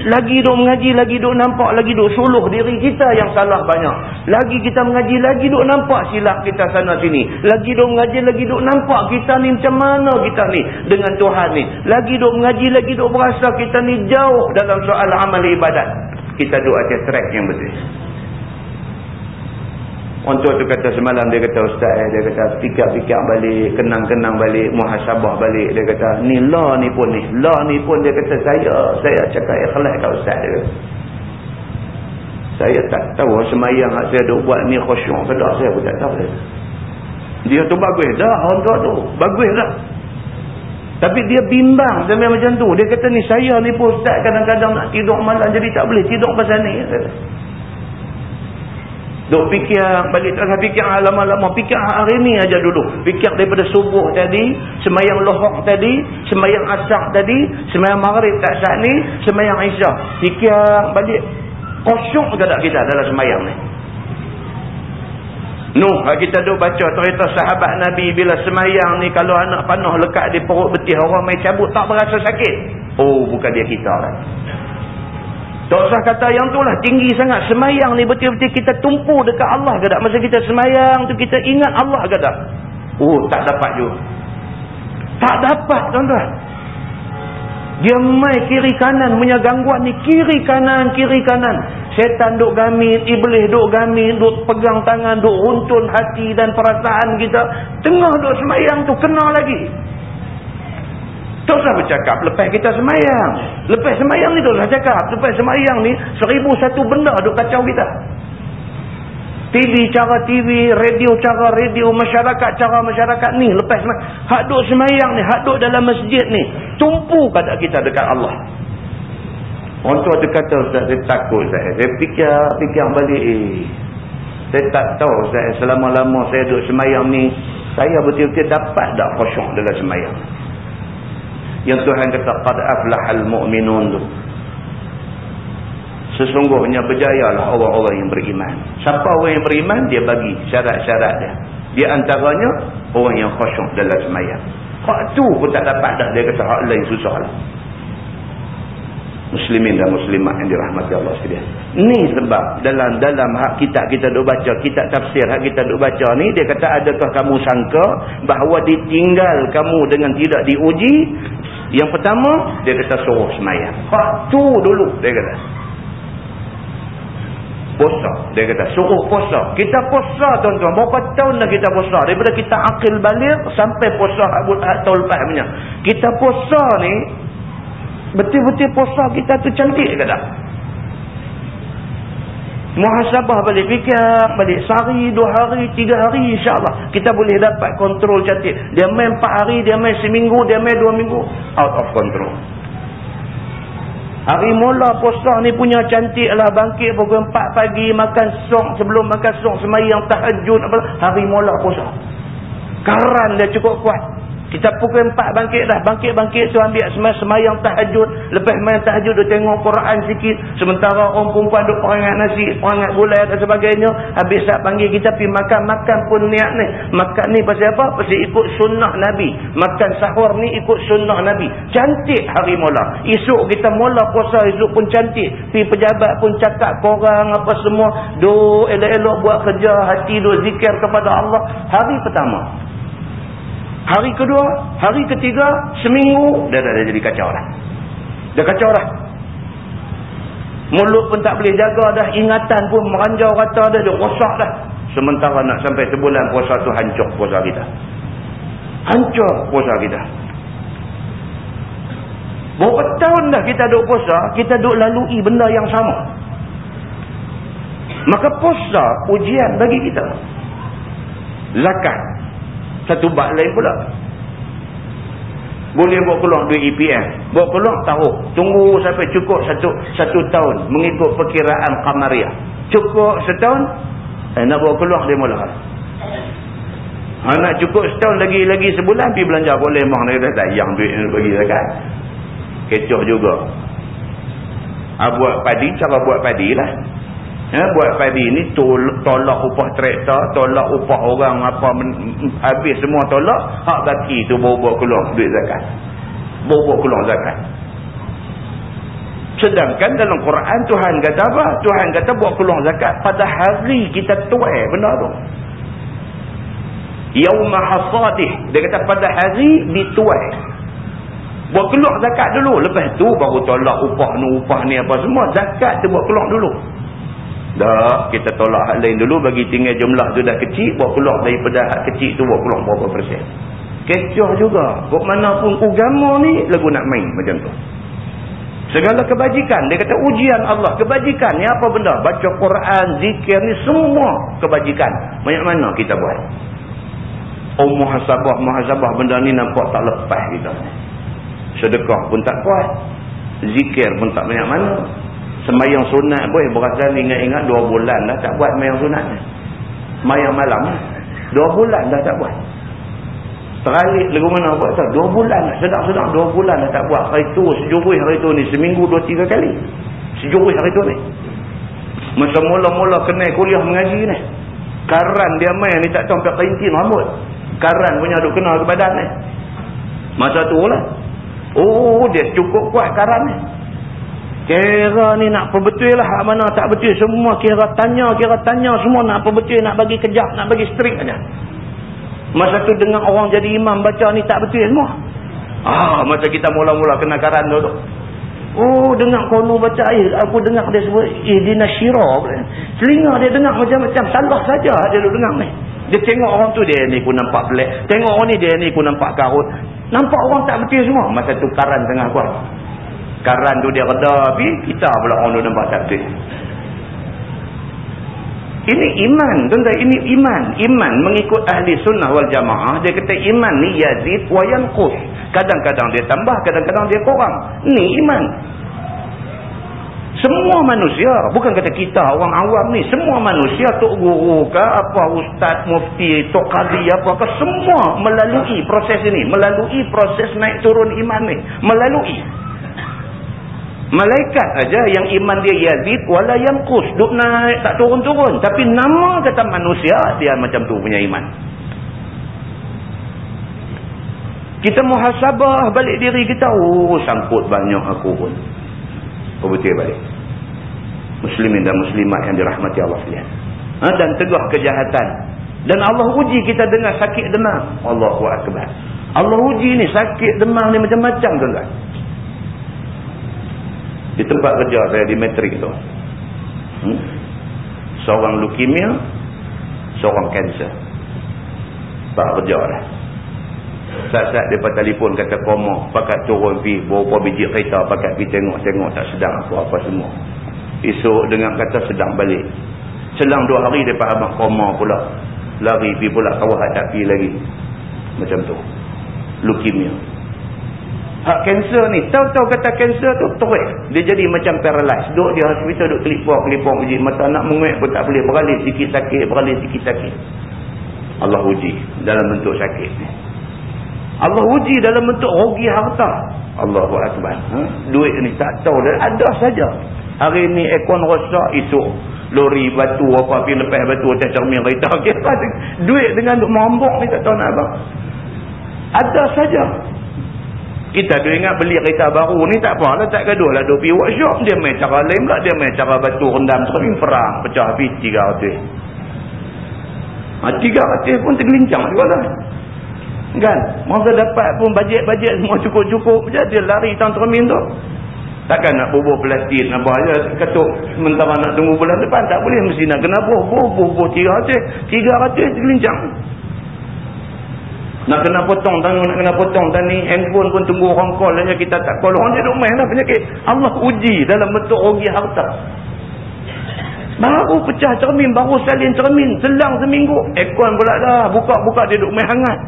lagi duk mengaji, lagi duk nampak, lagi duk suluh diri kita yang salah banyak. Lagi kita mengaji, lagi duk nampak silap kita sana sini. Lagi duk mengaji, lagi duk nampak kita ni macam mana kita ni dengan Tuhan ni. Lagi duk mengaji, lagi duk berasa kita ni jauh dalam soal amal ibadat. Kita duk atas track yang betul. Untuk tu kata semalam dia kata ustaz eh, dia kata fikir-fikir balik, kenang-kenang balik, muhasabah balik. Dia kata ni la ni pun ni. La ni pun dia kata saya, saya cakap ikhlas kat ustaz dia. Saya tak tahu semayang saya duk buat ni khusyuk ke tak, saya pun tak tahu. Dia, dia tu bagus dah, orang tu. Bagus dah. Tapi dia bimbang sampai macam tu. Dia kata ni saya ni pun ustaz kadang-kadang nak tidur malam jadi tak boleh tidur pasal ni. Duk fikir balik tak fikir lama-lama fikir hari ni aja dulu. Fikir daripada subuh tadi, semayang lohok tadi, semayang asar tadi, semayang maghrib tak saat ni, semayang isyak. Fikir balik kosong ke tak kita dalam semayang ni. Nuh, kita duk baca cerita sahabat Nabi bila semayang ni kalau anak panah lekat di perut betih orang main cabut tak berasa sakit. Oh, bukan dia kita lah. Tak usah kata yang tu lah tinggi sangat. Semayang ni betul-betul kita tumpu dekat Allah ke tak? Masa kita semayang tu kita ingat Allah ke tak? Oh tak dapat juga. Tak dapat tuan-tuan. Dia main kiri kanan punya gangguan ni. Kiri kanan, kiri kanan. Setan duk gamit, iblis duk gamit, duk pegang tangan, duk runtun hati dan perasaan kita. Tengah duk semayang tu kena lagi. Tak usah bercakap lepas kita semayang. Lepas semayang ni tak usah cakap. Lepas semayang ni seribu satu benda duk kacau kita. TV cara TV, radio cara radio, masyarakat cara masyarakat ni. Lepas semayang. Hak duk semayang ni, hak duk dalam masjid ni. Tumpu kata kita dekat Allah. Orang tua dia kata, Ustaz, saya takut saya. Saya fikir, fikir balik. Eh, saya tak tahu saya selama-lama saya duduk semayang ni. Saya betul-betul dapat tak khusyuk dalam semayang. Yang Tuhan kata qad aflahal mu'minun tu. Sesungguhnya berjayalah orang-orang yang beriman. Siapa orang yang beriman dia bagi syarat-syarat dia. Di antaranya orang yang khusyuk dalam sembahyang. Hak tu pun tak dapat dah dia kata hak lain susahlah muslimin dan muslimat yang dirahmati Allah sekalian. Ni sebab dalam dalam hak kitab kita duk baca, kitab tafsir hak kita duk baca ni dia kata adakah kamu sangka bahawa ditinggal kamu dengan tidak diuji? Yang pertama dia kata suruh semayang. Hak tu dulu dia kata. Puasa. Dia kata suruh puasa. Kita puasa tuan-tuan. Berapa tahun dah kita puasa. Daripada kita akil balik sampai puasa tahun lepas punya. Kita puasa ni Betul-betul puasa kita tu cantik ke tak? Muhasabah balik fikir balik sehari, dua hari, tiga hari insyaAllah. Kita boleh dapat kontrol cantik. Dia main empat hari, dia main seminggu, dia main dua minggu. Out of control. Hari mula puasa ni punya cantik lah. Bangkit pukul empat pagi, makan sok. Sebelum makan sok, semayang tahajud. Hari mula puasa. Karan dia cukup kuat. Kita pukul empat bangkit dah. Bangkit-bangkit tu ambil semayang tahajud. Lepas main tahajud dia tengok Quran sikit. Sementara orang perempuan duk perangat nasi, perangat gulai dan sebagainya. Habis saat panggil kita pergi makan-makan pun niat ni. Makan ni pasal apa? Pasal ikut sunnah Nabi. Makan sahur ni ikut sunnah Nabi. Cantik hari mula. Esok kita mula puasa esok pun cantik. Pergi pejabat pun cakap korang apa semua. Do elok-elok buat kerja hati do zikir kepada Allah. Hari pertama. Hari kedua, hari ketiga, seminggu, dah dah, dah jadi kacau dah. Dah kacau dah. Mulut pun tak boleh jaga dah, ingatan pun meranjau rata dah, dia rosak dah. Sementara nak sampai sebulan puasa tu hancur puasa kita. Hancur puasa kita. Berapa tahun dah kita duduk puasa, kita duduk lalui benda yang sama. Maka puasa ujian bagi kita. Zakat satu bak lain pula. Boleh buat keluar duit EPF buat keluar tahu. Tunggu sampai cukup satu satu tahun mengikut perkiraan Qamariah. Cukup setahun eh, nak buat keluar dia mula. Ha, nak cukup setahun lagi lagi sebulan pergi belanja. Boleh mah dia tak yang duit ni bagi zakat kecoh juga. Ha, buat padi cara buat padi lah Ya, buat padi ni tol, tolak upah traktor, tolak upah orang apa habis semua tolak, hak baki tu bawa-bawa keluar duit zakat. Bawa-bawa keluar zakat. Sedangkan dalam Quran Tuhan kata apa? Tuhan kata buat keluar zakat pada hari kita tuai benda tu. Yaumah hasadih. Dia kata pada hari dituai. Buat keluar zakat dulu. Lepas tu baru tolak upah ni, upah ni apa semua. Zakat tu buat keluar dulu. Dah, kita tolak hak lain dulu bagi tinggal jumlah tu dah kecil. Buat keluar daripada hak kecil tu buat keluar berapa persen. Kecoh juga. Kok mana pun agama ni lagu nak main macam tu. Segala kebajikan. Dia kata ujian Allah. Kebajikan ni apa benda? Baca Quran, zikir ni semua kebajikan. Banyak mana kita buat? Oh muhasabah, muhasabah benda ni nampak tak lepas kita. Sedekah pun tak kuat. Zikir pun tak banyak mana. Semayang sunat pun berasa ingat-ingat dua bulan dah tak buat semayang sunat. Semayang malam Dua bulan dah tak buat. Teralik lagu mana buat tak? Dua bulan Sedang-sedang dua bulan dah tak buat. Hari tu, sejurui hari tu ni. Seminggu dua tiga kali. Sejurui hari tu ni. Masa mula-mula kena kuliah mengaji ni. Karan dia main ni tak tahu sampai kerintin rambut. Karan punya duk kena ke badan ni. Masa tu lah. Oh, dia cukup kuat karan ni. Kira ni nak perbetul lah. Hak mana tak betul. Semua kira tanya, kira tanya. Semua nak perbetul. Nak bagi kejap, nak bagi strik aja. Masa tu dengar orang jadi imam baca ni tak betul semua. Ah, masa kita mula-mula kena karan dulu. Oh, dengar kono baca ayat. Aku dengar dia sebut, Ihdina Syirah. Selinga dia dengar macam-macam. Salah saja dia duduk dengar ni. Dia tengok orang tu, dia ni pun nampak pelik. Tengok orang ni, dia ni pun nampak karut. Nampak orang tak betul semua. Masa tu karan tengah kuat. Karan tu dia reda habis, kita pula orang tu nampak tak betul. Ini iman, tuan-tuan. Ini iman. Iman mengikut ahli sunnah wal jamaah. Dia kata iman ni yazid wa yankus. Kadang-kadang dia tambah, kadang-kadang dia kurang. Ini iman. Semua manusia, bukan kata kita orang awam ni. Semua manusia, tok guru ke, apa ustaz, mufti, tok qadi, apakah. Semua melalui proses ini. Melalui proses naik turun iman ni. Melalui. Malaikat aja yang iman dia yazid wala yanqus, duk naik tak turun-turun. Tapi nama kata manusia dia macam tu punya iman. Kita muhasabah balik diri kita, oh sangkut banyak aku pun. Perbetul balik. Muslimin dan muslimat yang dirahmati Allah sekalian. Ha, dan tegah kejahatan. Dan Allah uji kita dengan sakit demam. Allahu akbar. Allah uji ni sakit demam ni macam-macam tuan-tuan. Di tempat kerja saya di metrik tu. Hmm? Seorang leukemia, seorang kanser. Tak kerja lah. Saat-saat dia telefon kata koma, pakat turun pergi, beberapa biji kereta, pakat pergi tengok-tengok, tak sedang apa-apa semua. Esok dengar kata sedang balik. Selang dua hari dia abang koma pula. Lari pergi pula kawah tak pergi lagi. Macam tu. Leukemia. Hak kanser ni, tahu-tahu kata kanser tu, teruk. Dia jadi macam paralyzed. Duduk di hospital, duduk kelipur-kelipur biji. Mata nak menguat pun tak boleh. Beralih sikit sakit, beralih sikit sakit. Allah uji dalam bentuk sakit ni. Allah uji dalam bentuk rugi harta. Allahu Akbar. Ha? Duit ni tak tahu. Ada saja. Hari ni ekon rosak, esok lori batu apa pergi lepas batu atas cermin kereta. <laughs> Duit dengan duk mambok ni tak tahu nak apa. Ada saja. Kita ada ingat beli kereta baru ni tak apa lah. Tak gaduh lah. Dia pergi workshop. Dia main cara lain pula. Dia main cara batu rendam. Terus perang. Pecah habis tiga ratus. Ha, tiga ratus pun tergelincang juga lah. Kan? Masa dapat pun bajet-bajet semua cukup-cukup. Dia lari tang termin tu. Takkan nak bubuh plastik. Nak je. Ketuk sementara nak tunggu bulan depan. Tak boleh. Mesti nak kena bubuh. Bubuh tiga ratus. Tiga ratus tergelincang. Nak kena potong tangan, nak kena potong dan ni handphone pun tunggu orang call aja kita tak call. Orang duk main lah penyakit. Allah uji dalam bentuk rugi harta. Baru pecah cermin, baru salin cermin, selang seminggu. Ekon pula dah, buka-buka dia duk main hangat.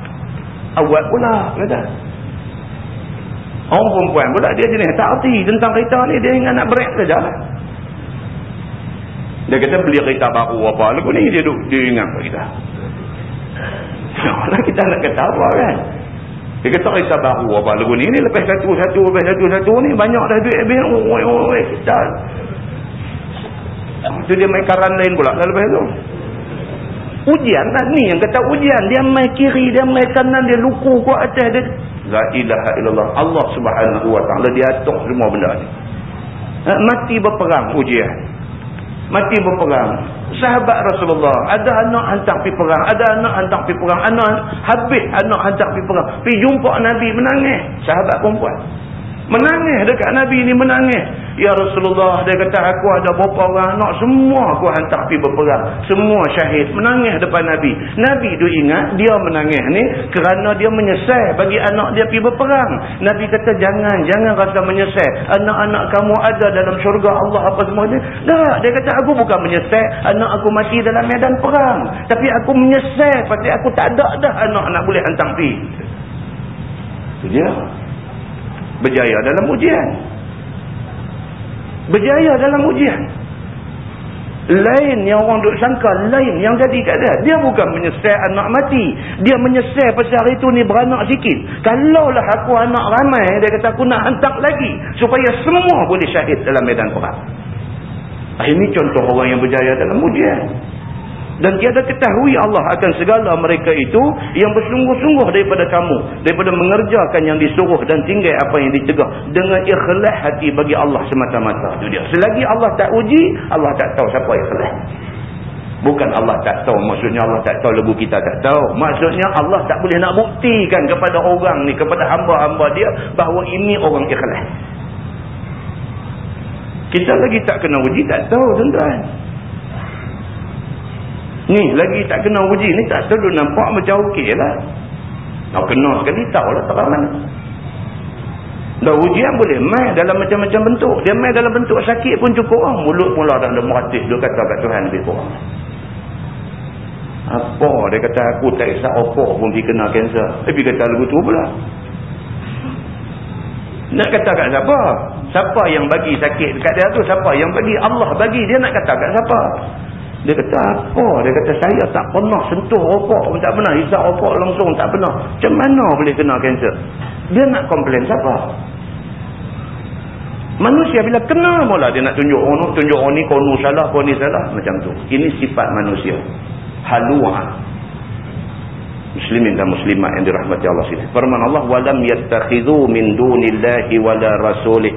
Awat pula, kata. Orang perempuan pula dia jenis tak arti tentang kereta ni. Dia ingat nak break saja lah. Dia kata beli kereta baru apa. Lagu ni dia duk, dia ingat kita. Lah kita nak kata apa kan? Dia kata kereta baru apa lagu ni. Ni lepas satu-satu, lepas satu-satu ni banyak dah duit habis. Oi, oi, oi, kita. Itu dia main karan lain pula dah lepas tu. Ujian lah ni yang kata ujian. Dia main kiri, dia main kanan, dia luku kuat atas dia. La ilaha illallah. Allah subhanahu wa ta'ala dia atur semua benda ni. Ha, mati berperang ujian. Mati berperang. Sahabat Rasulullah. Ada anak hantar pergi perang. Ada anak hantar pergi perang. Anak habis anak hantar pergi perang. Pergi jumpa Nabi menangis. Sahabat perempuan. Menangis dekat Nabi ni menangis. Ya Rasulullah, dia kata aku ada berapa orang anak, semua aku hantar pergi berperang. Semua syahid. Menangis depan Nabi. Nabi tu ingat dia menangis ni kerana dia menyesal bagi anak dia pergi berperang. Nabi kata jangan, jangan rasa menyesal. Anak-anak kamu ada dalam syurga Allah apa semua ni. Tak, dia kata aku bukan menyesal anak aku mati dalam medan perang. Tapi aku menyesal pasal aku tak ada dah anak nak boleh hantar pergi. Itu dia berjaya dalam ujian. Berjaya dalam ujian. Lain yang orang duk sangka lain yang jadi kat dia. Dia bukan menyesal anak mati. Dia menyesal pasal hari tu ni beranak sikit. Kalaulah aku anak ramai dia kata aku nak hantar lagi supaya semua boleh syahid dalam medan perang ini contoh orang yang berjaya dalam ujian dan tiada ketahui Allah akan segala mereka itu yang bersungguh-sungguh daripada kamu. Daripada mengerjakan yang disuruh dan tinggal apa yang dicegah. Dengan ikhlas hati bagi Allah semata-mata. Itu dia. Selagi Allah tak uji, Allah tak tahu siapa ikhlas. Bukan Allah tak tahu. Maksudnya Allah tak tahu lebu kita tak tahu. Maksudnya Allah tak boleh nak buktikan kepada orang ni, kepada hamba-hamba dia bahawa ini orang ikhlas. Kita lagi tak kena uji, tak tahu tuan-tuan. Ni lagi tak kena uji ni tak terlalu nampak macam okey lah. Nak kena sekali tahu lah terang mana. Dah ujian boleh main dalam macam-macam bentuk. Dia main dalam bentuk sakit pun cukup lah. Mulut pula dah demokratis. Dia kata kat Tuhan lebih kurang. Apa dia kata aku tak isap apa pun pergi kena kanser. Tapi kata lagu tu pula. Nak kata kat siapa? Siapa yang bagi sakit dekat dia tu? Siapa yang bagi? Allah bagi. Dia nak kata kat siapa? Dia kata apa? Dia kata saya tak pernah sentuh rokok pun tak pernah. Hisap rokok langsung tak pernah. Macam mana boleh kena kanser? Dia nak komplain siapa? Manusia bila kena mula dia nak tunjuk oh, orang tunjuk orang oh, ni salah, kau ni salah. Macam tu. Ini sifat manusia. Haluah. Muslimin dan muslimat yang dirahmati Allah s.w.t. Firman Allah, walam يَتَّخِذُوا min dunillahi wala rasulih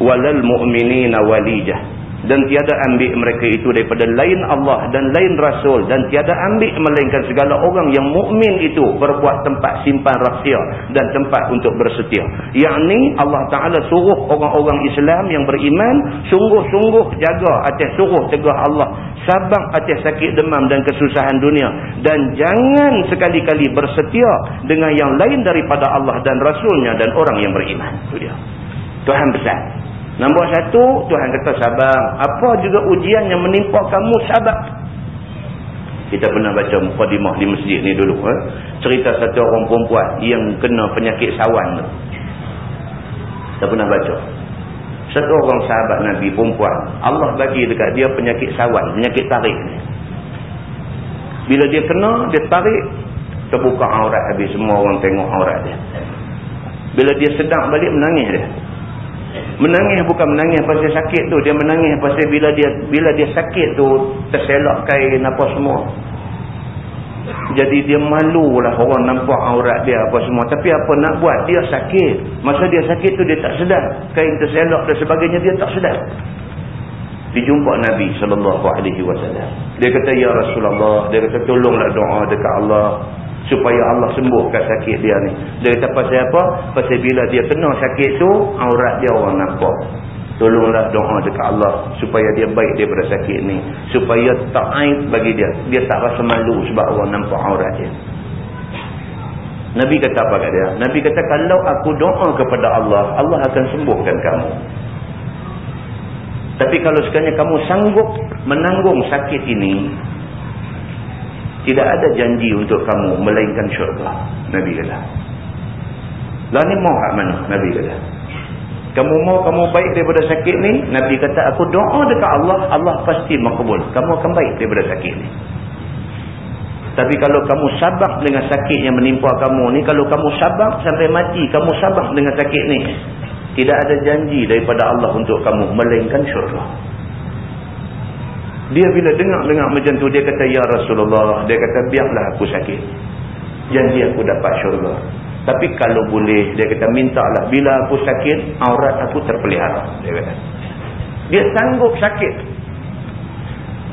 walal mu'minina walijah dan tiada ambil mereka itu daripada lain Allah dan lain Rasul. Dan tiada ambil melainkan segala orang yang mukmin itu berbuat tempat simpan rahsia dan tempat untuk bersetia. Yakni Allah Ta'ala suruh orang-orang Islam yang beriman sungguh-sungguh jaga atas suruh tegah Allah. Sabar atas sakit demam dan kesusahan dunia. Dan jangan sekali-kali bersetia dengan yang lain daripada Allah dan Rasulnya dan orang yang beriman. Itu dia. Tuhan besar Nombor satu, Tuhan kata sabar. Apa juga ujian yang menimpa kamu, sabar. Kita pernah baca mukadimah di masjid ni dulu. Eh? Cerita satu orang perempuan yang kena penyakit sawan tu. Kita pernah baca. Satu orang sahabat Nabi perempuan. Allah bagi dekat dia penyakit sawan, penyakit tarik. Bila dia kena, dia tarik. Terbuka aurat habis semua orang tengok aurat dia. Bila dia sedang balik menangis dia. Menangis bukan menangis pasal sakit tu. Dia menangis pasal bila dia bila dia sakit tu terselak kain apa semua. Jadi dia malu lah orang nampak aurat dia apa semua. Tapi apa nak buat? Dia sakit. Masa dia sakit tu dia tak sedar. Kain terselak dan sebagainya dia tak sedar. Dijumpa Nabi SAW. Dia kata, Ya Rasulullah. Dia kata, tolonglah doa dekat Allah supaya Allah sembuhkan sakit dia ni. Dia kata pasal apa? Pasal bila dia kena sakit tu, aurat dia orang nampak. Tolonglah doa dekat Allah supaya dia baik daripada sakit ni. Supaya tak aib bagi dia. Dia tak rasa malu sebab orang nampak aurat dia. Nabi kata apa kat dia? Nabi kata kalau aku doa kepada Allah, Allah akan sembuhkan kamu. Tapi kalau sekiranya kamu sanggup menanggung sakit ini, tidak ada janji untuk kamu melainkan syurga. Nabi kata. Lah ni mau hak mana? Nabi kata. Kamu mau kamu baik daripada sakit ni? Nabi kata aku doa dekat Allah, Allah pasti makbul. Kamu akan baik daripada sakit ni. Tapi kalau kamu sabar dengan sakit yang menimpa kamu ni, kalau kamu sabar sampai mati, kamu sabar dengan sakit ni, tidak ada janji daripada Allah untuk kamu melainkan syurga. Dia bila dengar-dengar macam tu, dia kata, Ya Rasulullah, dia kata, biarlah aku sakit. Janji aku dapat syurga. Tapi kalau boleh, dia kata, mintalah. Bila aku sakit, aurat aku terpelihara. Dia kata. Dia sanggup sakit.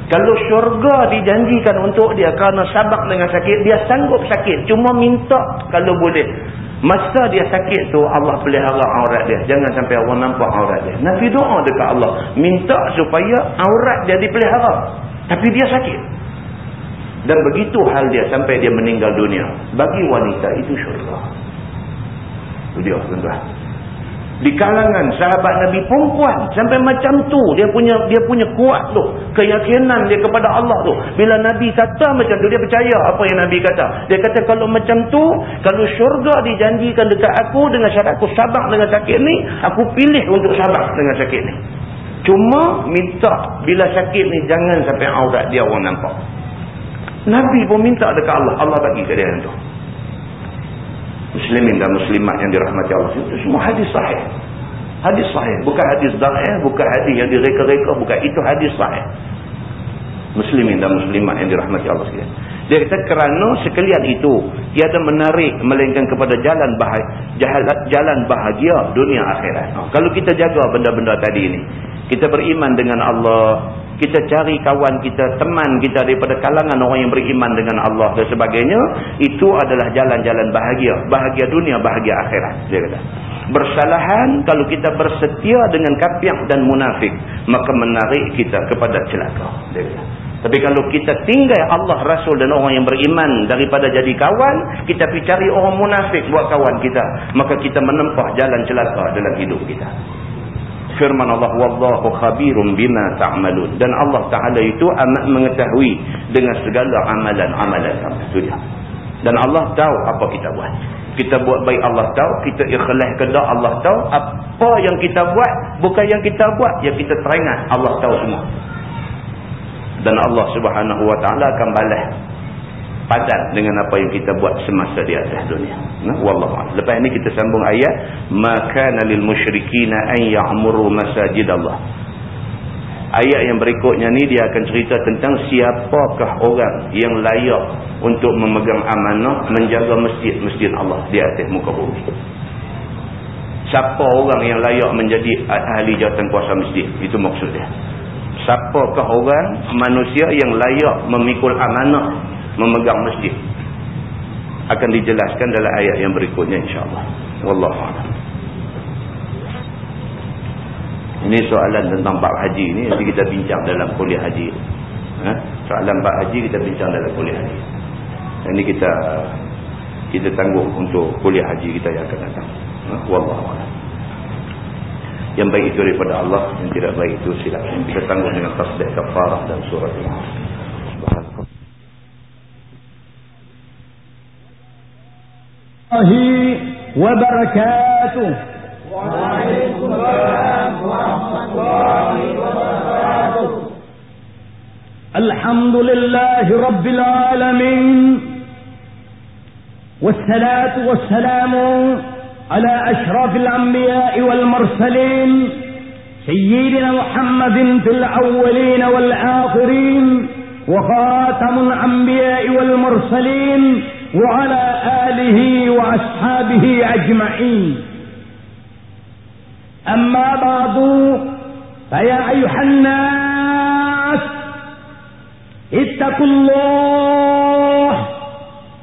Kalau syurga dijanjikan untuk dia kerana sabak dengan sakit, dia sanggup sakit. Cuma minta kalau boleh. Masa dia sakit tu Allah pelihara aurat dia. Jangan sampai orang nampak aurat dia. Nabi doa dekat Allah. Minta supaya aurat dia dipelihara. Tapi dia sakit. Dan begitu hal dia sampai dia meninggal dunia. Bagi wanita itu syurga. Itu dia tuan-tuan. Di kalangan sahabat Nabi perempuan sampai macam tu dia punya dia punya kuat tu keyakinan dia kepada Allah tu. Bila Nabi kata macam tu dia percaya apa yang Nabi kata. Dia kata kalau macam tu kalau syurga dijanjikan dekat aku dengan syarat aku sabar dengan sakit ni aku pilih untuk sabar dengan sakit ni. Cuma minta bila sakit ni jangan sampai aurat dia orang nampak. Nabi pun minta dekat Allah. Allah bagi ke dia tu muslimin dan muslimat yang dirahmati Allah. Itu semua hadis sahih. Hadis sahih. Bukan hadis da'ih bukan hadis yang direka-reka bukan. Itu hadis sahih. Muslimin dan muslimat yang dirahmati Allah sekalian dia kata kerana sekalian itu tiada menarik melainkan kepada jalan bahagia jalan bahagia dunia akhirat kalau kita jaga benda-benda tadi ini kita beriman dengan Allah kita cari kawan kita, teman kita daripada kalangan orang yang beriman dengan Allah dan sebagainya, itu adalah jalan-jalan bahagia. Bahagia dunia, bahagia akhirat. Dia kata. Bersalahan kalau kita bersetia dengan kapiak dan munafik, maka menarik kita kepada celaka. Dia kata. Tapi kalau kita tinggal Allah, Rasul dan orang yang beriman daripada jadi kawan, kita pergi cari orang munafik buat kawan kita. Maka kita menempah jalan celaka dalam hidup kita. Firman Allah wallahu khabirun bima ta'malun. Dan Allah taala itu amat mengetahui dengan segala amalan-amalan itu dia. Dan Allah tahu apa kita buat. Kita buat baik Allah tahu. Kita ikhlas kedak Allah tahu. Apa yang kita buat bukan yang kita buat yang kita teringat Allah tahu semua dan Allah Subhanahu wa taala akan balas padan dengan apa yang kita buat semasa di atas dunia. Nah, wallahu Lepas ini kita sambung ayat maka lil musyrikin an ya'muru masajid Allah. Ayat yang berikutnya ni dia akan cerita tentang siapakah orang yang layak untuk memegang amanah menjaga masjid-masjid Allah di atas muka bumi. Siapa orang yang layak menjadi ahli jawatan kuasa masjid? Itu maksudnya. Siapakah orang manusia yang layak memikul amanah memegang masjid akan dijelaskan dalam ayat yang berikutnya insyaAllah Wallahu a'lam. ini soalan tentang bab haji ni nanti kita bincang dalam kuliah haji ha? soalan bab haji kita bincang dalam kuliah haji ini kita kita tangguh untuk kuliah haji kita yang akan datang ha? Wallahu a'lam. Yang baik itu daripada Allah yang tidak baik itu silakan kita tangguh dengan tasbih kafarah dan surat al-Hasr الله وبركاته وعليكم الحمد لله رب العالمين والصلاة والسلام على أشرف الأنبياء والمرسلين سيدنا محمد في الأولين والآخرين وخاتم الأنبياء والمرسلين وعلى آله وأصحابه أجمعين. أما بعد فيا أيها الناس اتقوا الله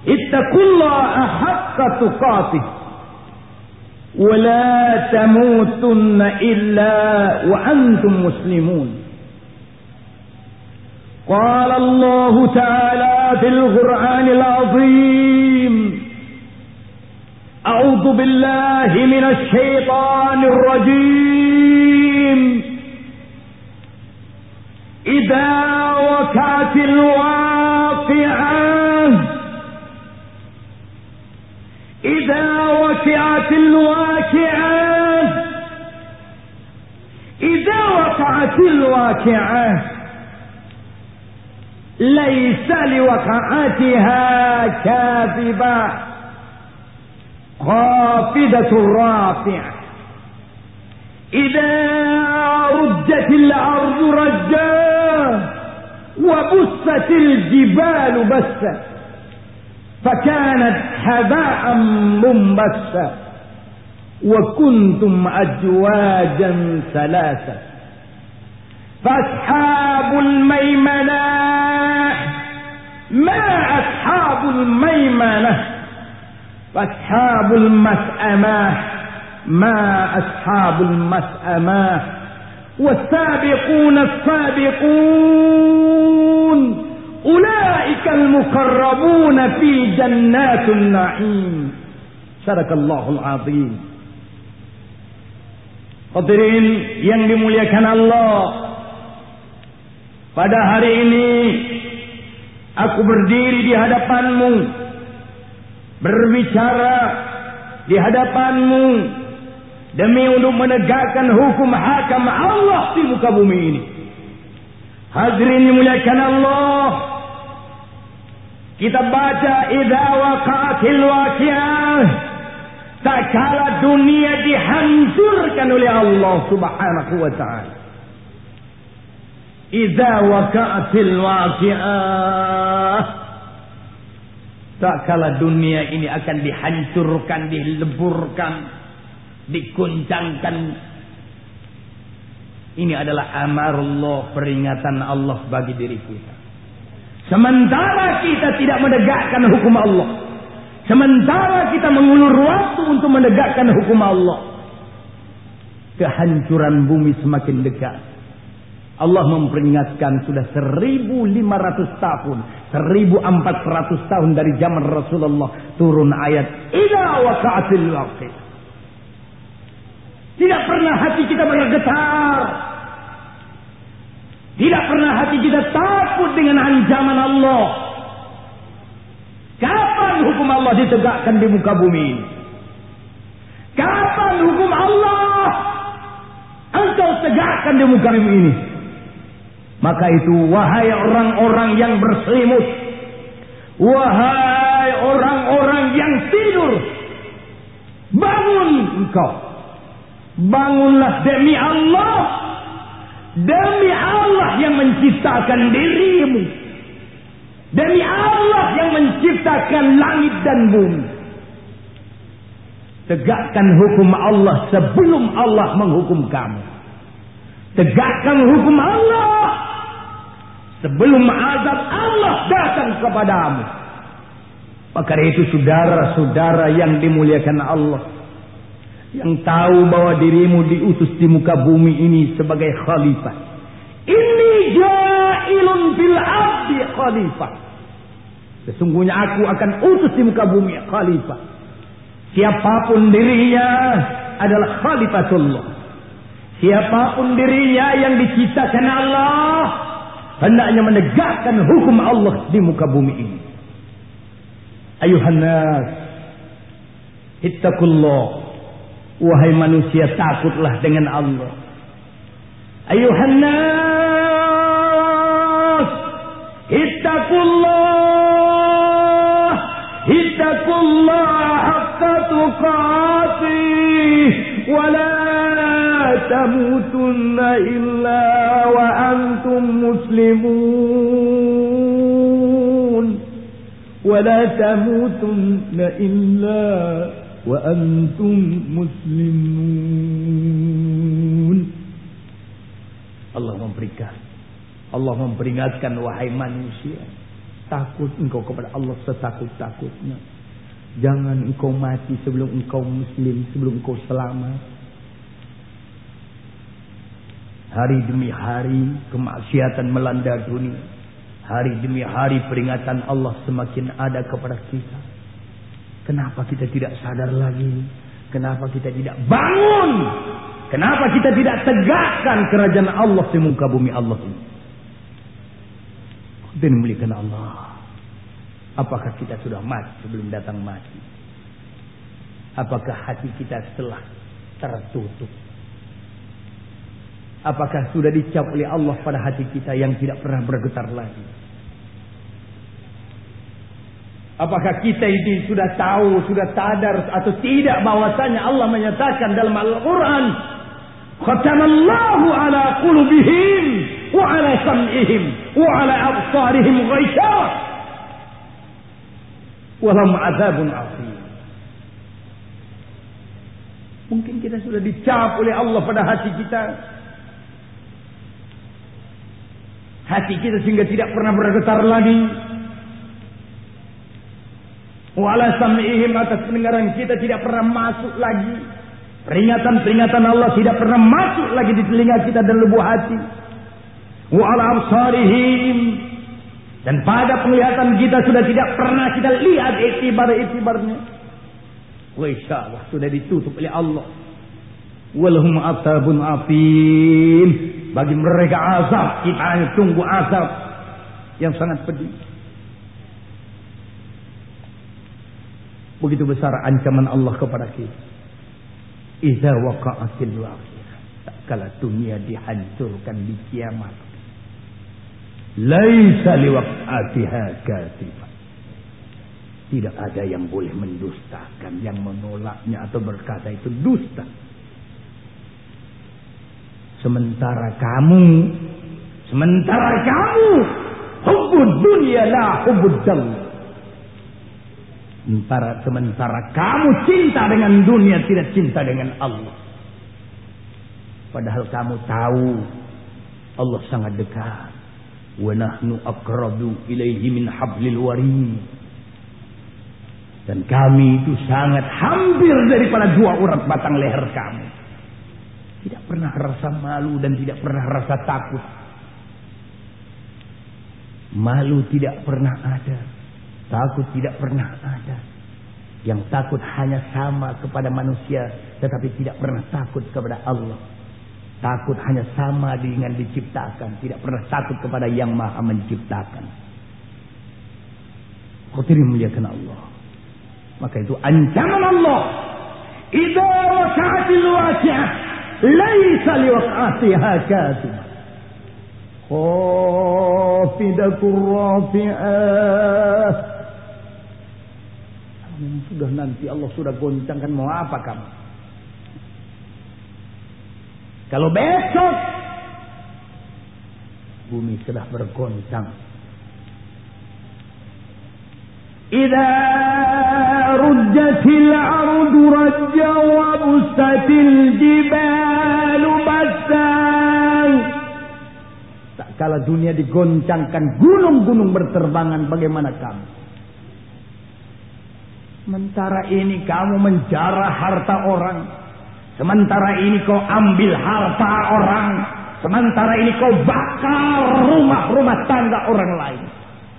اتقوا الله حق تقاته. ولا تموتن إلا وأنتم مسلمون. قال الله تعالى في القرآن العظيم أعوذ بالله من الشيطان الرجيم. إذا وكعت الواقعة إذا وكعت الواقعة إذا وقعت الواقعة ليس لوقعتها كاذبة خافضة رافعة إذا رجت الأرض رجا وبست الجبال بسا. فكانت هباء منبسا وكنتم أجواجا ثلاثة. فأصحاب الميمنة ما أصحاب الميمنة؟ فأصحاب المسأمة ما أصحاب المسأمة؟ والسابقون السابقون أولئك المقربون في جنات النعيم شرك الله العظيم Hadirin yang dimuliakan Allah Pada hari ini Aku berdiri di hadapanmu Berbicara Di hadapanmu Demi untuk menegakkan hukum hakam Allah di muka bumi ini Hadirin dimuliakan Allah Kita baca Iza waqatil waqi'ah tak kala dunia dihancurkan oleh Allah subhanahu wa ta'ala. Iza waka'atil waqi'ah. Tak kala dunia ini akan dihancurkan, dileburkan, dikuncangkan. Ini adalah amar Allah, peringatan Allah bagi diri kita. Sementara kita tidak menegakkan hukum Allah. Sementara kita mengulur waktu untuk menegakkan hukum Allah. Kehancuran bumi semakin dekat. Allah memperingatkan sudah 1500 tahun. 1400 tahun dari zaman Rasulullah. Turun ayat. Ila waka'atil waqi. Tidak pernah hati kita bergetar. Tidak pernah hati kita takut dengan ancaman Allah. Kapan hukum Allah ditegakkan di muka bumi ini? Kapan hukum Allah engkau tegakkan di muka bumi ini? Maka itu wahai orang-orang yang berselimut. Wahai orang-orang yang tidur. Bangun engkau. Bangunlah demi Allah. Demi Allah yang menciptakan dirimu. Demi Allah yang menciptakan langit dan bumi. Tegakkan hukum Allah sebelum Allah menghukum kamu. Tegakkan hukum Allah sebelum azab Allah datang kepadamu. Maka itu saudara-saudara yang dimuliakan Allah. Yang tahu bahwa dirimu diutus di muka bumi ini sebagai khalifah. Ini ja'ilun fil abdi khalifah. Sesungguhnya aku akan utus di muka bumi khalifah. Siapapun dirinya adalah khalifatullah. Siapapun dirinya yang diciptakan Allah. Hendaknya menegakkan hukum Allah di muka bumi ini. Ayuhan nas. Ittaqullah. Wahai manusia takutlah dengan Allah. Ayuhan nas. Ittaqullah. اتقوا الله حق تقاته ولا تموتن إلا وأنتم مسلمون ولا تموتن إلا وأنتم مسلمون Allah memberikan Allah memperingatkan wahai manusia Takut engkau kepada Allah setakut-takutnya. Jangan engkau mati sebelum engkau muslim, sebelum engkau selamat. Hari demi hari kemaksiatan melanda dunia. Hari demi hari peringatan Allah semakin ada kepada kita. Kenapa kita tidak sadar lagi? Kenapa kita tidak bangun? Kenapa kita tidak tegakkan kerajaan Allah di muka bumi Allah ini? dan muliakan Allah. Apakah kita sudah mati sebelum datang mati? Apakah hati kita telah tertutup? Apakah sudah dicap oleh Allah pada hati kita yang tidak pernah bergetar lagi? Apakah kita ini sudah tahu, sudah sadar atau tidak bahwasanya Allah menyatakan dalam Al-Quran Khatamallahu ala qulubihim wa ala sam'ihim wa ala absarihim ghaishawa walahum azabun azim Mungkin kita sudah dicap oleh Allah pada hati kita hati kita sehingga tidak pernah bergetar lagi. Wala sam'ihim atas pendengaran kita tidak pernah masuk lagi. Peringatan-peringatan Allah tidak pernah masuk lagi di telinga kita dan lubuk hati. Wala absarihim dan pada penglihatan kita sudah tidak pernah kita lihat itibar-itibarnya. Wa Allah sudah ditutup oleh Allah. Walhum atabun afim. Bagi mereka azab, kita tunggu azab yang sangat pedih. Begitu besar ancaman Allah kepada kita. Iza waqa'atil waqi'ah. Tak kala dunia dihancurkan di kiamat. Laisa liwaq'atiha katibah. Tidak ada yang boleh mendustakan, yang menolaknya atau berkata itu dusta. Sementara kamu, sementara kamu, hubud dunia la hubud jannah. Sementara, sementara kamu cinta dengan dunia tidak cinta dengan Allah. Padahal kamu tahu Allah sangat dekat. Wa nahnu aqrabu ilaihi min hablil warid. Dan kami itu sangat hampir daripada dua urat batang leher kamu. Tidak pernah rasa malu dan tidak pernah rasa takut. Malu tidak pernah ada. Takut tidak pernah ada. Yang takut hanya sama kepada manusia. Tetapi tidak pernah takut kepada Allah. Takut hanya sama dengan diciptakan. Tidak pernah takut kepada yang maha menciptakan. Kutiri muliakan Allah. Maka itu ancaman Allah. Ida waka'atil wasi'ah. Laisa liwaka'atiha katibah. Khafidakur rafi'ah sudah nanti Allah sudah goncangkan mau apa kamu? Kalau besok bumi sudah bergoncang. Idza rujjatil ardu rajja wa busatil jibalu bassan. Tak kala dunia digoncangkan gunung-gunung berterbangan bagaimana kamu? Sementara ini kamu menjarah harta orang. Sementara ini kau ambil harta orang. Sementara ini kau bakar rumah-rumah tangga orang lain.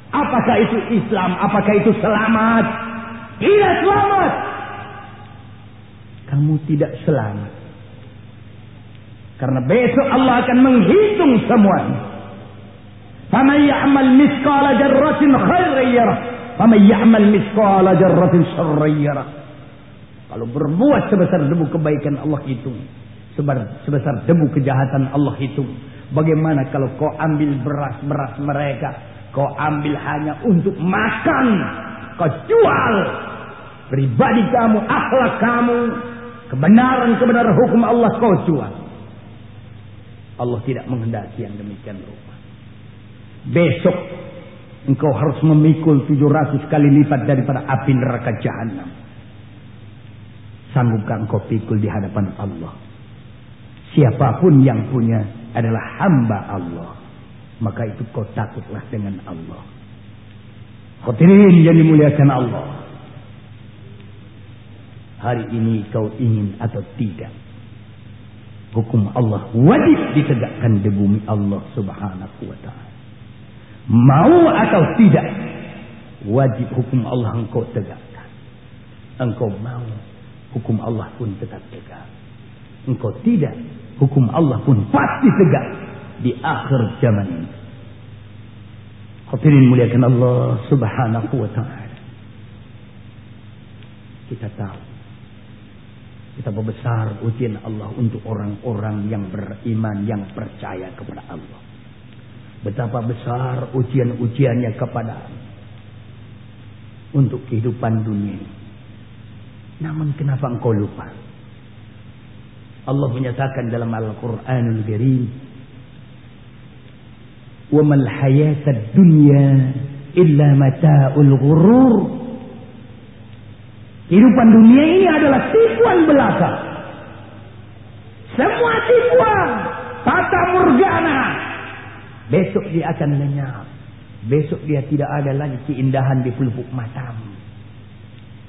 Apakah itu Islam? Apakah itu selamat? Tidak selamat. Kamu tidak selamat. Karena besok Allah akan menghitung semuanya. Faman ya'mal miskala jarratin khairan yarah. Faman ya'mal mithqala jarratin syarran Kalau berbuat sebesar debu kebaikan Allah itu, sebesar debu kejahatan Allah itu, bagaimana kalau kau ambil beras-beras mereka, kau ambil hanya untuk makan, kau jual. Pribadi kamu, akhlak kamu, kebenaran-kebenaran hukum Allah kau jual. Allah tidak menghendaki yang demikian rupa. Besok engkau harus memikul 700 kali lipat daripada api neraka jahanam. Sanggupkah engkau pikul di hadapan Allah? Siapapun yang punya adalah hamba Allah. Maka itu kau takutlah dengan Allah. Khotirin yang dimuliakan Allah. Hari ini kau ingin atau tidak. Hukum Allah wajib ditegakkan di bumi Allah subhanahu wa ta'ala. Mau atau tidak Wajib hukum Allah engkau tegakkan. Engkau mau Hukum Allah pun tetap tegak. Engkau tidak Hukum Allah pun pasti tegak Di akhir zaman ini. Khatirin muliakan Allah Subhanahu wa ta'ala. Kita tahu Kita besar ujian Allah Untuk orang-orang yang beriman Yang percaya kepada Allah Betapa besar ujian-ujiannya kepada untuk kehidupan dunia. Namun kenapa engkau lupa? Allah menyatakan dalam Al-Quranul Karim, "Wa mal hayatad dunya illa mata'ul ghurur." Kehidupan dunia ini adalah tipuan belaka. Semua tipuan, tata murgana, Besok dia akan lenyap. Besok dia tidak ada lagi keindahan di pelupuk matamu.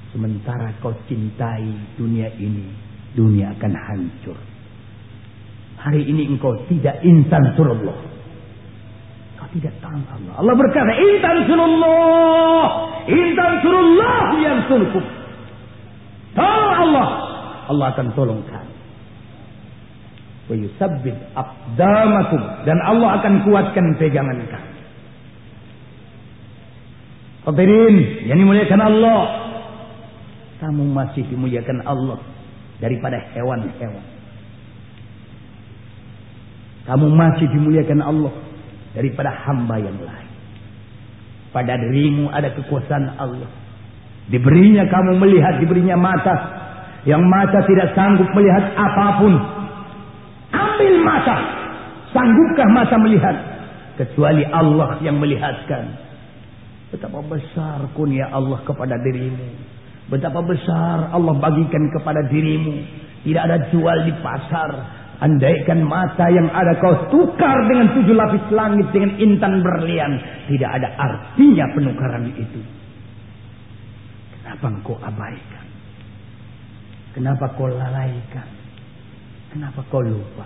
Sementara kau cintai dunia ini, dunia akan hancur. Hari ini engkau tidak insan surullah. Kau tidak tahu Allah. Allah berkata, insan surullah. Insan surullah yang sulkup. Tolong Allah. Allah akan tolong kami. Yusabbit aqdamakum. Dan Allah akan kuatkan pegangan kami. Hadirin yang dimuliakan Allah. Kamu masih dimuliakan Allah daripada hewan-hewan. Kamu masih dimuliakan Allah daripada hamba yang lain. Pada dirimu ada kekuasaan Allah. Diberinya kamu melihat, diberinya mata. Yang mata tidak sanggup melihat apapun. Ambil mata. Sanggupkah mata melihat? Kecuali Allah yang melihatkan. Betapa besar kurnia Allah kepada dirimu. Betapa besar Allah bagikan kepada dirimu. Tidak ada jual di pasar. Andaikan mata yang ada kau tukar dengan tujuh lapis langit dengan intan berlian. Tidak ada artinya penukaran itu. Kenapa kau abaikan? Kenapa kau lalaikan? Kenapa kau lupa?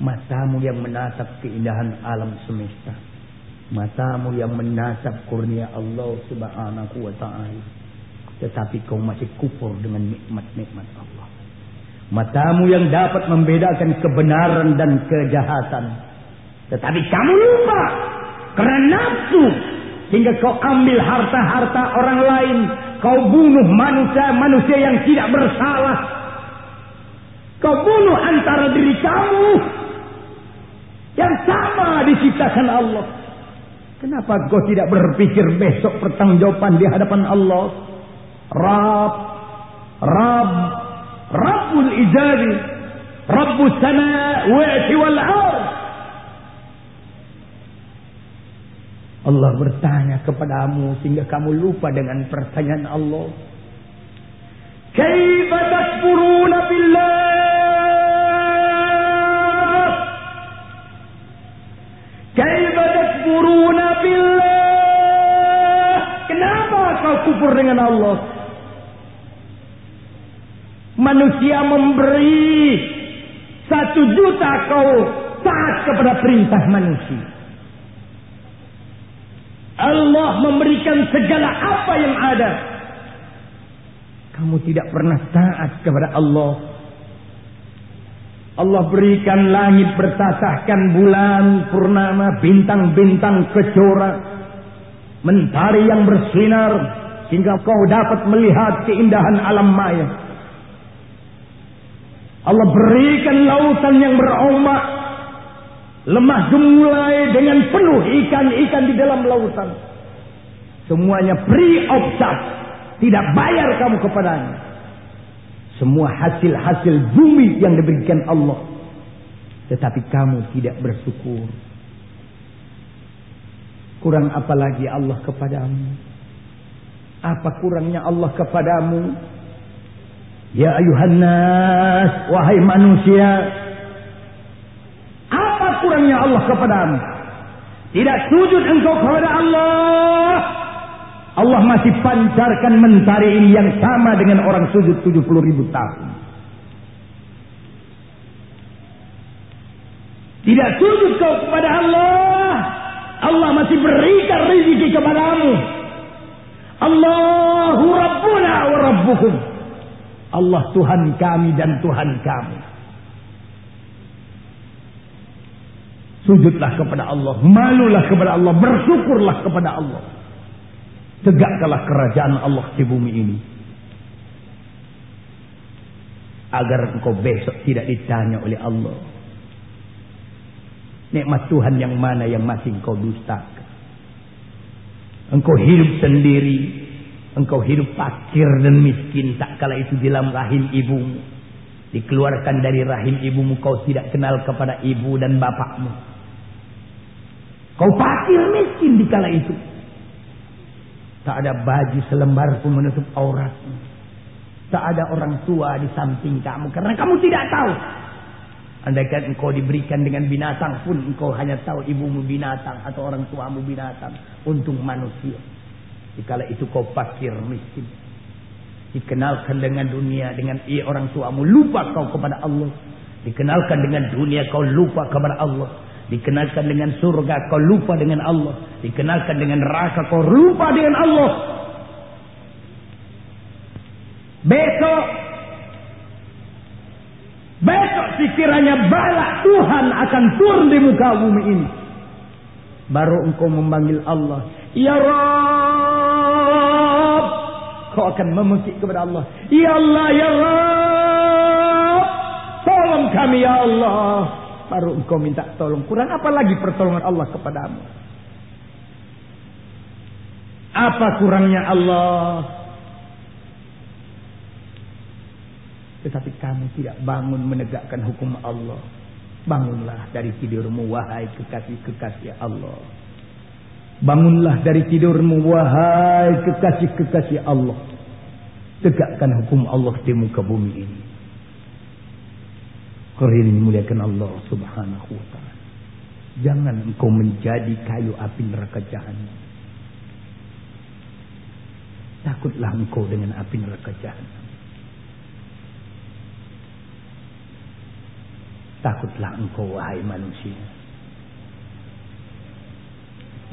Matamu yang menatap keindahan alam semesta Matamu yang menatap kurnia Allah subhanahu wa ta'ala. Tetapi kau masih kufur dengan nikmat-nikmat Allah. Matamu yang dapat membedakan kebenaran dan kejahatan. Tetapi kamu lupa. Kerana nafsu. Hingga kau ambil harta-harta orang lain. Kau bunuh manusia-manusia yang tidak bersalah. Kau bunuh antara diri kamu. Yang sama diciptakan Allah. Kenapa kau tidak berpikir besok pertanggungjawaban di hadapan Allah? Rab, Rab, Rabbul Ijari, Rabbul Sama, Wa'ti wal Ard. Allah bertanya kepadamu sehingga kamu lupa dengan pertanyaan Allah. Kaifa takfuruna billah? Kau kufur dengan Allah? Manusia memberi satu juta kau taat kepada perintah manusia. Allah memberikan segala apa yang ada. Kamu tidak pernah taat kepada Allah. Allah berikan langit bertasahkan bulan purnama, bintang-bintang kejora, mentari yang bersinar, sehingga kau dapat melihat keindahan alam maya. Allah berikan lautan yang berombak, lemah gemulai dengan penuh ikan-ikan di dalam lautan. Semuanya free of charge, tidak bayar kamu kepadanya. Semua hasil-hasil bumi yang diberikan Allah. Tetapi kamu tidak bersyukur. Kurang apa lagi Allah kepadamu? Apa kurangnya Allah kepadamu? Ya ayuhan nas, wahai manusia. Apa kurangnya Allah kepadamu? Tidak sujud engkau kepada Allah. Allah masih pancarkan mentari ini yang sama dengan orang sujud 70 ribu tahun. Tidak sujud kau kepada Allah. Allah masih berikan rezeki kepadamu. Allahu Rabbuna wa Rabbukum. Allah Tuhan kami dan Tuhan kamu. Sujudlah kepada Allah. Malulah kepada Allah. Bersyukurlah kepada Allah. Tegakkanlah kerajaan Allah di bumi ini. Agar engkau besok tidak ditanya oleh Allah. Nikmat Tuhan yang mana yang masih engkau dustakan. Engkau hidup sendiri. Engkau hidup fakir dan miskin. Tak kala itu di dalam rahim ibumu. Dikeluarkan dari rahim ibumu. Kau tidak kenal kepada ibu dan bapakmu. Kau fakir miskin di kala itu. Tak ada baju selembar pun menutup auratmu. Tak ada orang tua di samping kamu. Karena kamu tidak tahu. Andaikan engkau diberikan dengan binatang pun engkau hanya tahu ibumu binatang atau orang tuamu binatang. Untung manusia. Jikalau itu kau fakir miskin. Dikenalkan dengan dunia dengan i orang tuamu. Lupa kau kepada Allah. Dikenalkan dengan dunia kau lupa kepada Allah. Dikenalkan dengan surga kau lupa dengan Allah. Dikenalkan dengan neraka kau lupa dengan Allah. Besok Besok sekiranya balak Tuhan akan turun di muka bumi ini. Baru engkau memanggil Allah. Ya Rab. Kau akan memukik kepada Allah. Ya Allah, Ya Rab. Tolong kami ya Allah. Baru engkau minta tolong. Kurang apa lagi pertolongan Allah kepadamu. Apa kurangnya Allah? Tetapi kamu tidak bangun menegakkan hukum Allah. Bangunlah dari tidurmu wahai kekasih-kekasih Allah. Bangunlah dari tidurmu wahai kekasih-kekasih Allah. Tegakkan hukum Allah di muka bumi ini. Kalian muliakan Allah subhanahu wa ta'ala. Jangan engkau menjadi kayu api neraka jahanam. Takutlah engkau dengan api neraka jahanam. Takutlah engkau wahai manusia.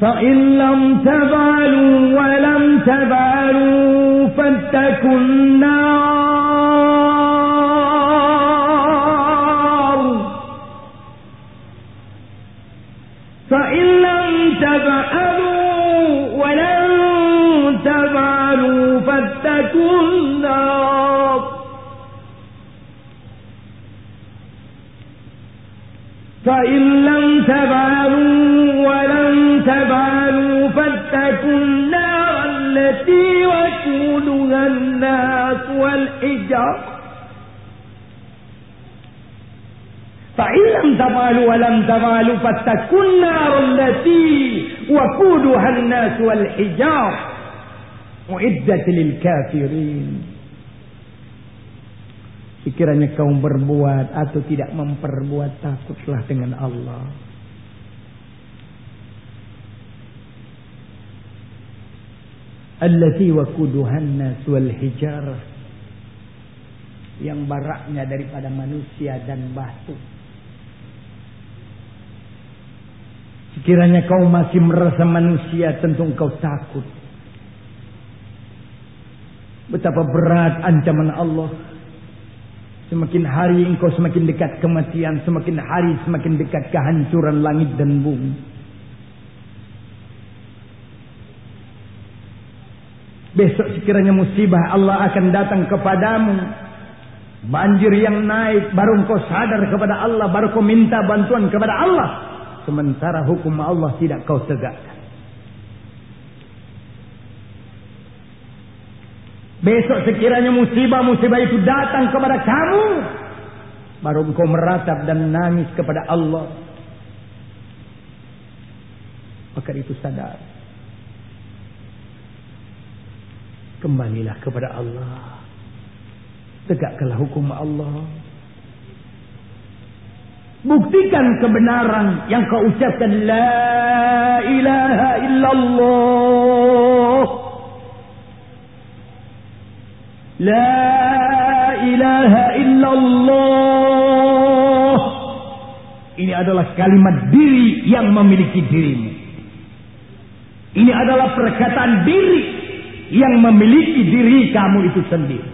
فإن لم تفعلوا ولم تفعلوا فاتقوا النار فإن لم تفعلوا ولم تفعلوا فاتقوا النار التي وقودها الناس والحجار فإن لم تفعلوا ولم تفعلوا فاتقوا النار التي وقودها الناس والحجار معدة للكافرين. Sekiranya kau berbuat atau tidak memperbuat takutlah dengan Allah. Allati waquduhan nas wal hijarah yang baraknya daripada manusia dan batu. Sekiranya kau masih merasa manusia tentu kau takut. Betapa berat ancaman Allah. Semakin hari engkau semakin dekat kematian. Semakin hari semakin dekat kehancuran langit dan bumi. Besok sekiranya musibah Allah akan datang kepadamu. Banjir yang naik. Baru engkau sadar kepada Allah. Baru kau minta bantuan kepada Allah. Sementara hukum Allah tidak kau tegakkan. Besok sekiranya musibah-musibah itu datang kepada kamu. Baru engkau meratap dan nangis kepada Allah. Maka itu sadar. Kembalilah kepada Allah. Tegakkanlah hukum Allah. Buktikan kebenaran yang kau ucapkan. La ilaha illallah. La ilaha illallah. Ini adalah kalimat diri yang memiliki dirimu. Ini adalah perkataan diri yang memiliki diri kamu itu sendiri.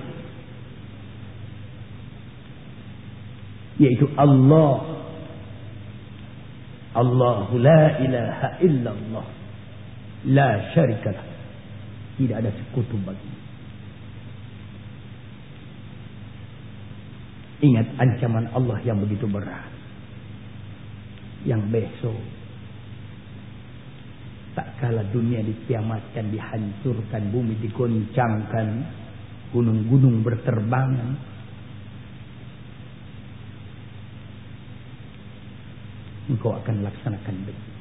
Yaitu Allah. Allahu la ilaha illallah. La syarikalah. Tidak ada sekutu baginya. Ingat ancaman Allah yang begitu berat. Yang besok. Tak kala dunia dikiamatkan, dihancurkan, bumi digoncangkan. Gunung-gunung berterbangan. Engkau akan laksanakan begitu.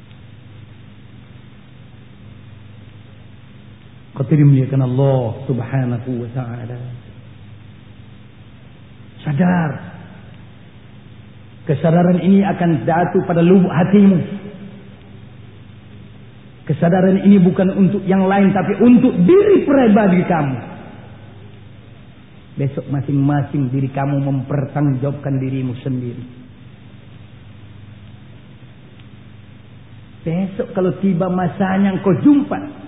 Kau muliakan Allah subhanahu wa ta'ala. Sadar. Kesadaran ini akan jatuh pada lubuk hatimu. Kesadaran ini bukan untuk yang lain tapi untuk diri pribadi kamu. Besok masing-masing diri kamu mempertanggungjawabkan dirimu sendiri. Besok kalau tiba masanya engkau jumpa.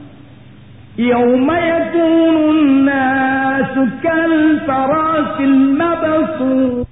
يوم يكون الناس كالفراش المبصور